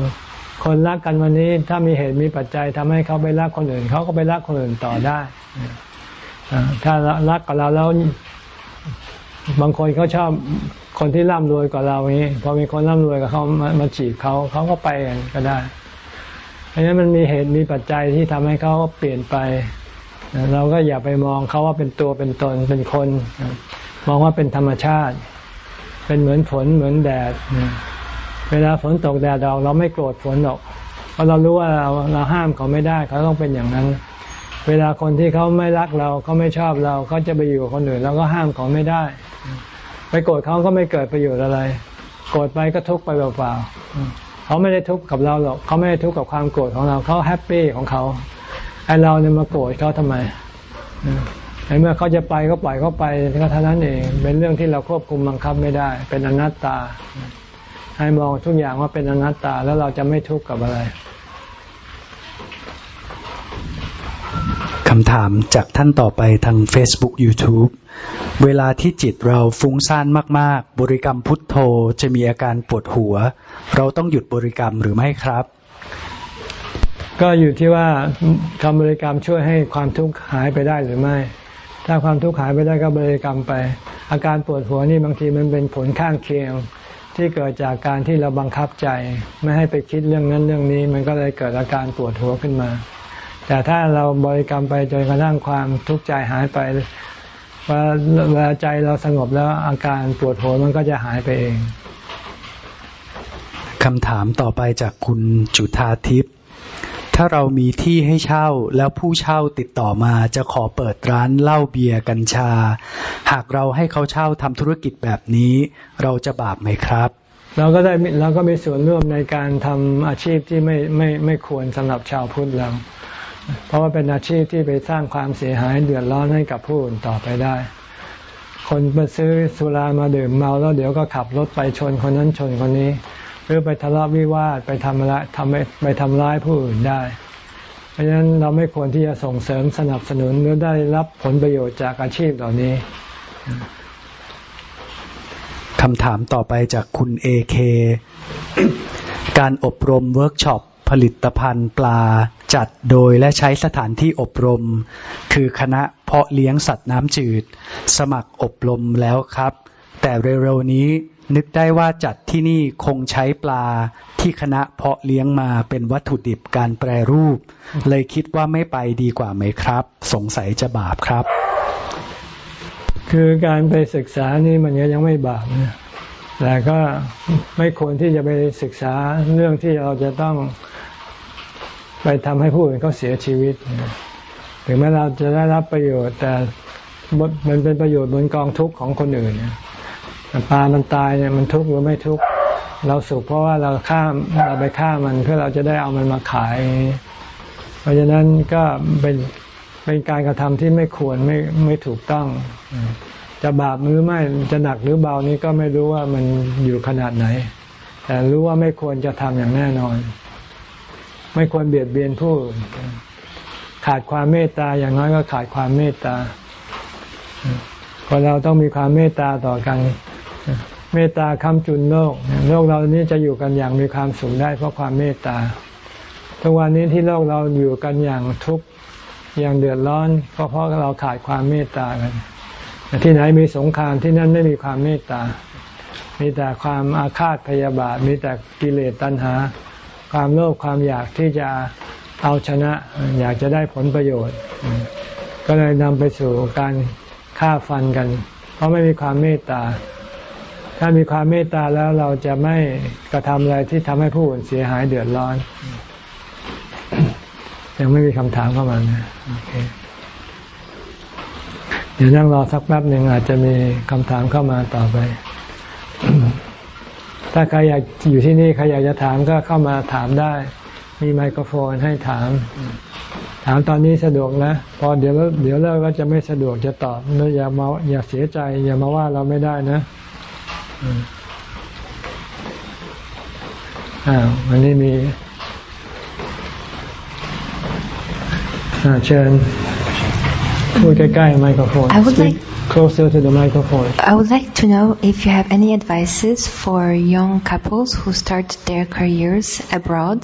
คนรักกันวันนี้ถ้ามีเหตุมีปัจจัยทำให้เขาไปรักคนอื่น เขาก็ไปรักคนอื่นต่อได้ถ้ารักกับเราแล้วบางคนเขาชอบคนที่ร่ำรวยกว่าเรานี้พอมีคนร่ำรวยกับเขามามาจีบเขาเขาก็ไปกันก็ได้เพราะฉะนั้นมันมีเหตุมีปัจจัยที่ทำให้เขาเปลี่ยนไป เราก็อย่าไปมองเขาว่าเป็นตัวเป็นตนเป็นคน มองว่าเป็นธรรมชาติ เป็นเหมือนฝนเหมือนแดด เวลาฝนตกแดดออก เราไม่โกรธฝนหรอก เพราะเรารู้ว่าเราเราห้ามเขาไม่ได้เขาต้องเป็นอย่างนั้น เวลาคนที่เขาไม่รักเราเขาไม่ชอบเราเขาจะไปอยู่กับคนอื่นเราก็ห้ามเขาไม่ได้ ไปโกรธเขาก็ไม่เกิดประโยชน์อะไร โกรธไปก็ทุกข์ไปเปล่าๆเขาไม่ได้ทุกข์กับเราหรอกเขาไม่ได้ทุกข์กับความโกรธของเราเขา happy ของเขาไอเราเนี่ยมาโกรธเขาทำไม เมื่อเขาจะไปก็ปล่อยเขาไปก็เท่านั้นเอง เป็นเรื่องที่เราควบคุมบังคับไม่ได้ เป็นอนัตตา ให้มองทุกอย่างว่าเป็นอนัตตาแล้วเราจะไม่ทุกข์กับอะไรคำถามจากท่านต่อไปทาง Facebook YouTube เวลาที่จิตเราฟุ้งซ่านมาก ๆ บริกรรมพุทโธจะมีอาการปวดหัว เราต้องหยุดบริกรรมหรือไม่ครับ ก็อยู่ที่ว่าคำบริกรรมช่วยให้ความทุกข์หายไปได้หรือไม่ ถ้าความทุกข์หายไปได้ก็บริกรรมไป อาการปวดหัวนี่บางทีมันเป็นผลข้างเคียงที่เกิดจากการที่เราบังคับใจ ไม่ให้ไปคิดเรื่องนั้นเรื่องนี้ มันก็เลยเกิดอาการปวดหัวขึ้นมา แต่ถ้าเราบริกรรมไปจนกระทั่งความทุกข์ใจหายไปว่าเวลาใจเราสงบแล้วอาการปวดหัวมันก็จะหายไปเองคำถามต่อไปจากคุณจุธาทิพย์ ถ้าเรามีที่ให้เช่าแล้วผู้เช่าติดต่อมาจะขอเปิดร้านเหล้าเบียร์กัญชา หากเราให้เขาเช่าทำธุรกิจแบบนี้ เราจะบาปไหมครับ เราก็ได้เราก็มีส่วนร่วมในการทำอาชีพที่ไม่ไม่ไม่ควรสำหรับชาวพุทธเรา เพราะว่าเป็นอาชีพที่ไปสร้างความเสียหายเดือดร้อนให้กับผู้อื่นต่อไปได้ คนไปซื้อสุรามาดื่มเมาแล้วเดี๋ยวก็ขับรถไปชนคนนั้นชนคนนี้ หรือไปทะเลาะวิวาทไปทำอะไรทำไปทำร้ายผู้อื่นได้ เพราะฉะนั้นเราไม่ควรที่จะส่งเสริมสนับสนุนหรือได้รับผลประโยชน์จากอาชีพเหล่านี้คำถามต่อไปจากคุณ AK การอบรมเวิร์กช็อปผลิตภัณฑ์ปลาจัดโดยและใช้สถานที่อบรม คือคณะเพาะเลี้ยงสัตว์น้ำจืด สมัครอบรมแล้วครับ แต่เร็วๆนี้ นึกได้ว่าจัดที่นี่คงใช้ปลาที่คณะเพาะเลี้ยงมาเป็นวัตถุดิบการแปรรูป เลยคิดว่าไม่ไปดีกว่าไหมครับ สงสัยจะบาปครับ คือการไปศึกษานี่มันยังไม่บาปนะแต่ก็ไม่ควรที่จะไปศึกษาเรื่องที่เราจะต้องไปทำให้ผู้อื่นเขาเสียชีวิต ถึงแม้เราจะได้รับประโยชน์ แต่มันเป็นประโยชน์บนกองทุกข์ของคนอื่น ปลามันตายเนี่ยมันทุกข์หรือไม่ทุกข์เราสุขเพราะว่าเราฆ่าเราไปฆ่ามันเพื่อเราจะได้เอามันมาขาย เพราะฉะนั้นก็เป็นเป็นการกระทำที่ไม่ควรไม่ไม่ถูกต้อง จะบาปหรือไม่จะหนักหรือเบานี้ก็ไม่รู้ว่ามันอยู่ขนาดไหน แต่รู้ว่าไม่ควรจะทำอย่างแน่นอน ไม่ควรเบียดเบียนผู้ขาดความเมตตาอย่างน้อยก็ขาดความเมตตาคนเราต้องมีความเมตตาต่อกัน เมตตาคำจุนโลก โลกเรานี้จะอยู่กันอย่างมีความสุขได้เพราะความเมตตา ทุกวันนี้ที่โลกเราอยู่กันอย่างทุกข์อย่างเดือดร้อนก็เพราะเราขาดความเมตตากันที่ไหนมีสงครามที่นั่นไม่มีความเมตตา มีแต่ความอาฆาตพยาบาท มีแต่กิเลสตัณหา ความโลภความอยากที่จะเอาชนะ อยากจะได้ผลประโยชน์ ก็เลยนำไปสู่การฆ่าฟันกัน เพราะไม่มีความเมตตา ถ้ามีความเมตตาแล้วเราจะไม่กระทำอะไรที่ทำให้ผู้อื่นเสียหายเดือดร้อน ยังไม่มีคำถามเข้ามานะเคเดี๋ยวนั่งรอสักแป๊บหนึ่งอาจจะมีคำถามเข้ามาต่อไป ถ้าใครอยากอยู่ที่นี่ใครอยากจะถามก็เข้ามาถามได้ มีไมโครโฟนให้ถาม ถามตอนนี้สะดวกนะ พอเดี๋ยวเดี๋ยวเลิกก็จะไม่สะดวกจะตอบอย่ามาอย่าเสียใจ อย่ามาว่าเราไม่ได้นะ อ่าวันนี้มีอ่าเชิญพูดใกล้ๆไมโครโฟน I would like closer to the microphone I would like to know if you have any advices for young couples who start their careers abroad,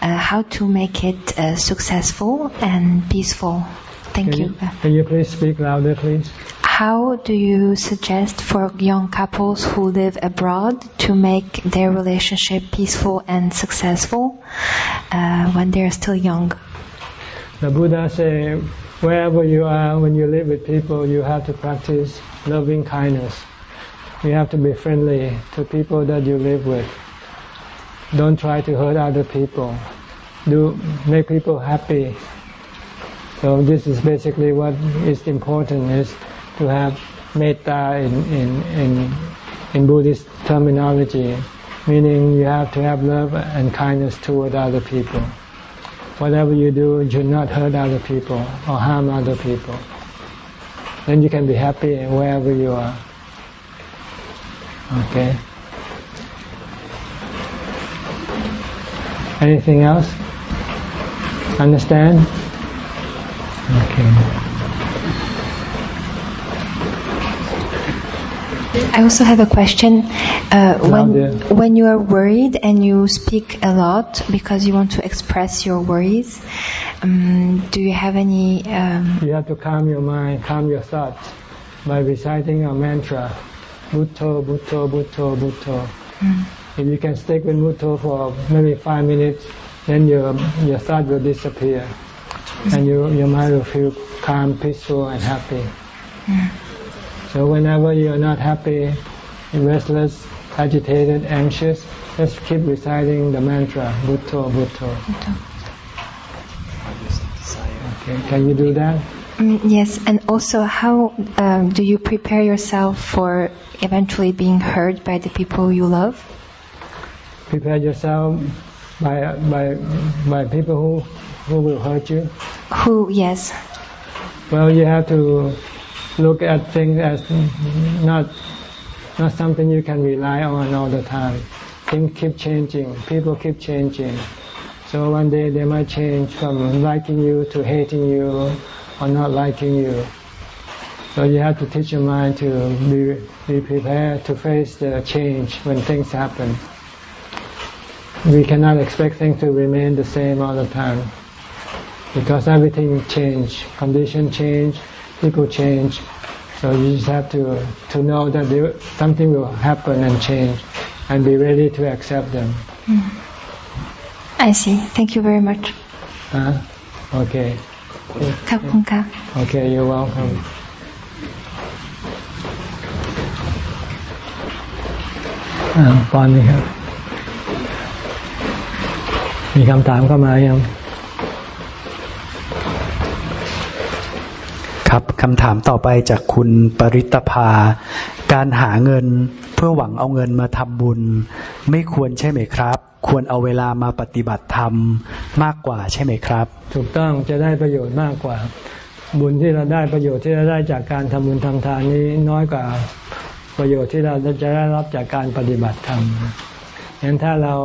uh, how to make it uh, successful and peaceful. Thank can you. Can you please speak louder, please? How do you suggest for young couples who live abroad to make their relationship peaceful and successful uh, when they are still young? The Buddha said, wherever you are, when you live with people, you have to practice loving kindness. You have to be friendly to people that you live with. Don't try to hurt other people. Do make people happy. So this is basically what is important is to have metta in, in, in, in Buddhist terminology, meaning you have to have love and kindness toward other people whatever you do, you should not hurt other people or harm other people. Then you can be happy wherever you are. Okay. Anything else? Understand? Okay. I also have a question. Uh, when when you are worried and you speak a lot because you want to express your worries, um, do you have any? Um, You have to calm your mind, calm your thoughts by reciting a mantra. Butto, Butto, Butto, Butto. If you can stick with Butto for maybe five minutes, then your your thought will disappear, and you, your mind will feel calm, peaceful, and happy. So whenever you're not happy, restless, agitated, anxious, just keep reciting the mantra Butto, Butto. Okay, can you do that? Mm, yes, and also how um, do you prepare yourself for eventually being hurt by the people you love? Prepare yourself by by by people who who will hurt you. Who? Yes. Well, you have to look at things as not not something you can rely on all the time. Things keep changing. People keep changing. So one day they might change from liking you to hating you or not liking you. So you have to teach your mind to be, be prepared to face the change when things happen. We cannot expect things to remain the same all the time because everything change, condition change, people change. So you just have to to know that there, something will happen and change, and be ready to accept them. I see. Thank you very much. Huh? Okay. ขอบคุณค่ะ Okay, you're welcome. อ่าปอนนี่ครับ มีคำถามเข้ามายัง ครับคำถามต่อไปจากคุณปริตภา การหาเงินเพื่อหวังเอาเงินมาทำบุญ ไม่ควรใช่ไหมครับ ควรเอาเวลามาปฏิบัติธรรมมากกว่าใช่ไหมครับ ถูกต้องจะได้ประโยชน์มากกว่า บุญที่เราได้ประโยชน์ที่เราได้จากการทำบุญทำทานนี้น้อยกว่าประโยชน์ที่เราจะได้รับจากการปฏิบัติธรรมงั้นถ้าเรา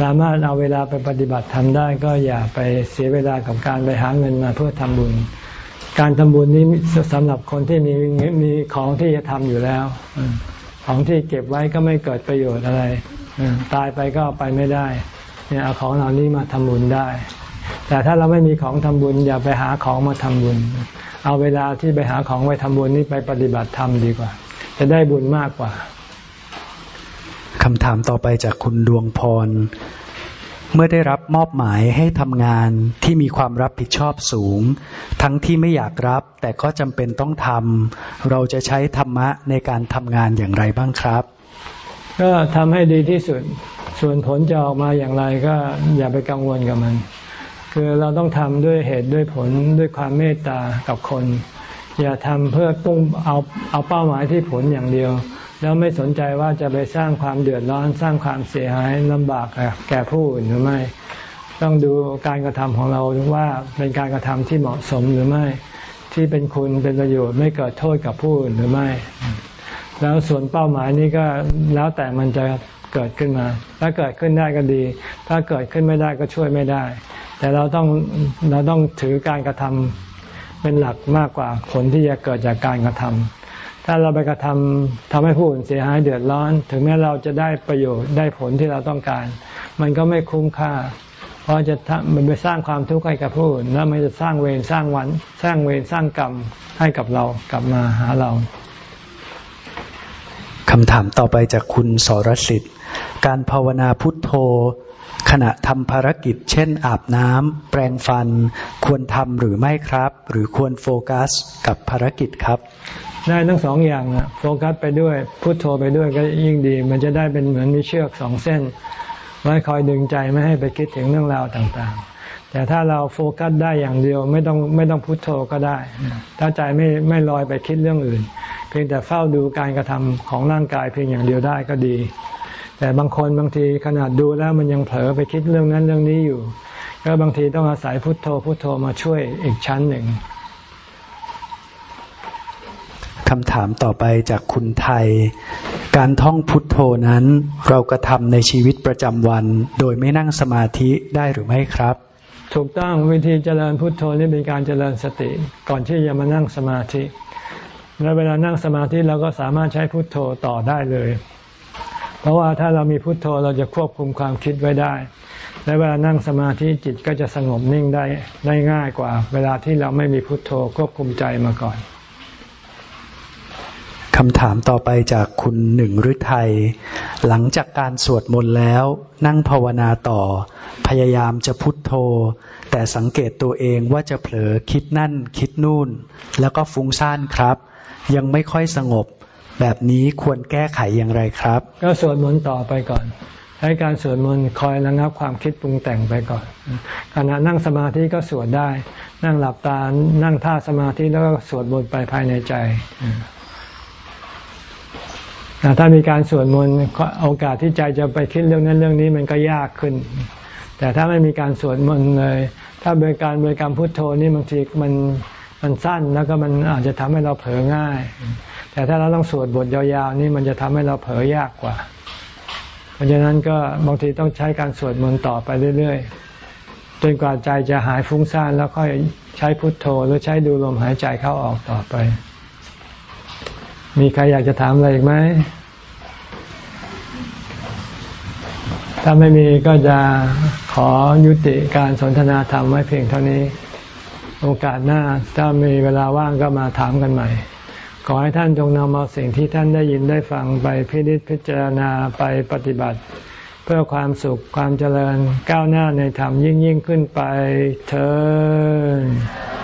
สามารถเอาเวลาไปปฏิบัติธรรมได้ก็อย่าไปเสียเวลากับการไปหาเงินมาเพื่อทำบุญ การทำบุญนี้สำหรับคนที่มีมีของที่จะทำอยู่แล้ว ของที่เก็บไว้ก็ไม่เกิดประโยชน์อะไร ตายไปก็เอาไปไม่ได้เนี่ยเอาของเหล่านี้มาทำบุญได้ แต่ถ้าเราไม่มีของทำบุญ อย่าไปหาของมาทำบุญ เอาเวลาที่ไปหาของไปทำบุญนี้ไปปฏิบัติธรรมดีกว่า จะได้บุญมากกว่าคำถามต่อไปจากคุณดวงพร เมื่อได้รับมอบหมายให้ทำงานที่มีความรับผิดชอบสูง ทั้งที่ไม่อยากรับแต่ก็จำเป็นต้องทำเราจะใช้ธรรมะในการทำงานอย่างไรบ้างครับ ก็ทำให้ดีที่สุด ส่วนผลจะออกมาอย่างไรก็อย่าไปกังวลกับมัน คือเราต้องทำด้วยเหตุด้วยผลด้วยความเมตตากับคน อย่าทำเพื่อตุ้งเอาเอาเป้าหมายที่ผลอย่างเดียว แล้วไม่สนใจว่าจะไปสร้างความเดือดร้อนสร้างความเสียหายลำบากแก่ผู้อื่นหรือไม่ ต้องดูการกระทำของเราว่าเป็นการกระทำที่เหมาะสมหรือไม่ ที่เป็นคุณเป็นประโยชน์ไม่เกิดโทษกับผู้อื่นหรือไม่ แล้วส่วนเป้าหมายนี้ก็แล้วแต่มันจะเกิดขึ้นมา ถ้าเกิดขึ้นได้ก็ดี ถ้าเกิดขึ้นไม่ได้ก็ช่วยไม่ได้ แต่เราต้องเราต้องถือการกระทำเป็นหลักมากกว่าผลที่จะเกิดจากการกระทำ ถ้าเราไปกระทำทำให้ผู้อื่นเสียหายเดือดร้อน ถึงแม้เราจะได้ประโยชน์ได้ผลที่เราต้องการ มันก็ไม่คุ้มค่า เพราะจะมันไปสร้างความทุกข์ให้กับผู้อื่น แล้วมันจะสร้างเวรสร้างวัน สร้างเวรสร้างกรรมให้กับเรากลับมาหาเราคำถามต่อไปจากคุณสรสิทธิ์ การภาวนาพุทโธ ขณะทำภารกิจ เช่น อาบน้ำแปรงฟัน ควรทำหรือไม่ครับ หรือควรโฟกัสกับภารกิจครับ ได้ทั้งสองอย่างอะโฟกัสไปด้วยพุโทโธไปด้วยก็ยิ่งดี มันจะได้เป็นเหมือนมีเชือกสองเส้น ไว้คอยดึงใจไม่ให้ไปคิดถึงเรื่องราวต่างๆ แต่ถ้าเราโฟกัสได้อย่างเดียวไม่ต้องไม่ต้องพุโทโธก็ได้ ถ้าใจไม่ไม่ลอยไปคิดเรื่องอื่น เพียงแต่เฝ้าดูการกระทำของร่างกายเพียงอย่างเดียวได้ก็ดี แต่บางคนบางทีขนาดดูแล้วมันยังเผลอไปคิดเรื่องนั้นเรื่องนี้อยู่ ก็บางทีต้องอาศัยพุโทโธพุโทโธมาช่วยอีกชั้นหนึ่ง คำถามต่อไปจากคุณไทย การท่องพุทโธนั้น เรากระทำในชีวิตประจำวัน โดยไม่นั่งสมาธิได้หรือไม่ครับ ถูกต้องวิธีเจริญพุทโธนี่เป็นการเจริญสติ ก่อนที่จะมานั่งสมาธิ และเวลานั่งสมาธิเราก็สามารถใช้พุทโธต่อได้เลย เพราะว่าถ้าเรามีพุทโธเราจะควบคุมความคิดไว้ได้ และเวลานั่งสมาธิจิตก็จะสงบนิ่งได้ได้ง่ายกว่า เวลาที่เราไม่มีพุทโธควบคุมใจมาก่อน คำถามต่อไปจากคุณหนึ่งฤทัย หลังจากการสวดมนต์แล้ว นั่งภาวนาต่อ พยายามจะพุทโธ แต่สังเกตตัวเองว่าจะเผลอคิดนั่นคิดนู่น แล้วก็ฟุ้งซ่านครับ ยังไม่ค่อยสงบ แบบนี้ควรแก้ไขอย่างไรครับ ก็สวดมนต์ต่อไปก่อน ให้การสวดมนต์คอยระงับความคิดปรุงแต่งไปก่อนขณะนั่งสมาธิก็สวดได้ นั่งหลับตานั่งท่าสมาธิแล้วก็สวดมนต์ไปภายในใจ ถ้ามีการสวดมนต์โอกาสที่ใจจะไปคิดเรื่องนั้นเรื่องนี้มันก็ยากขึ้น แต่ถ้าไม่มีการสวดมนต์เลย ถ้าบริการบริกรรมพุทโธนี่บางทีมันมันสั้นแล้วก็มันอาจจะทำให้เราเผลอง่าย แต่ถ้าเราต้องสวดบทยาวๆนี่มันจะทำให้เราเผลอยากกว่า เพราะฉะนั้นก็บางทีต้องใช้การสวดมนต์ต่อไปเรื่อยๆจนกว่าใจจะหายฟุ้งซ่านแล้วค่อยใช้พุทโธหรือใช้ดูลมหายใจเข้าออกต่อไป มีใครอยากจะถามอะไรอีกไหม ถ้าไม่มีก็จะขอยุติการสนทนาธรรมไว้เพียงเท่านี้ โอกาสหน้าถ้ามีเวลาว่างก็มาถามกันใหม่ ขอให้ท่านจงนำเอาสิ่งที่ท่านได้ยินได้ฟังไปพิจิตพิจารณาไปปฏิบัติ เพื่อความสุขความเจริญก้าวหน้าในธรรมยิ่งยิ่งขึ้นไปเธอ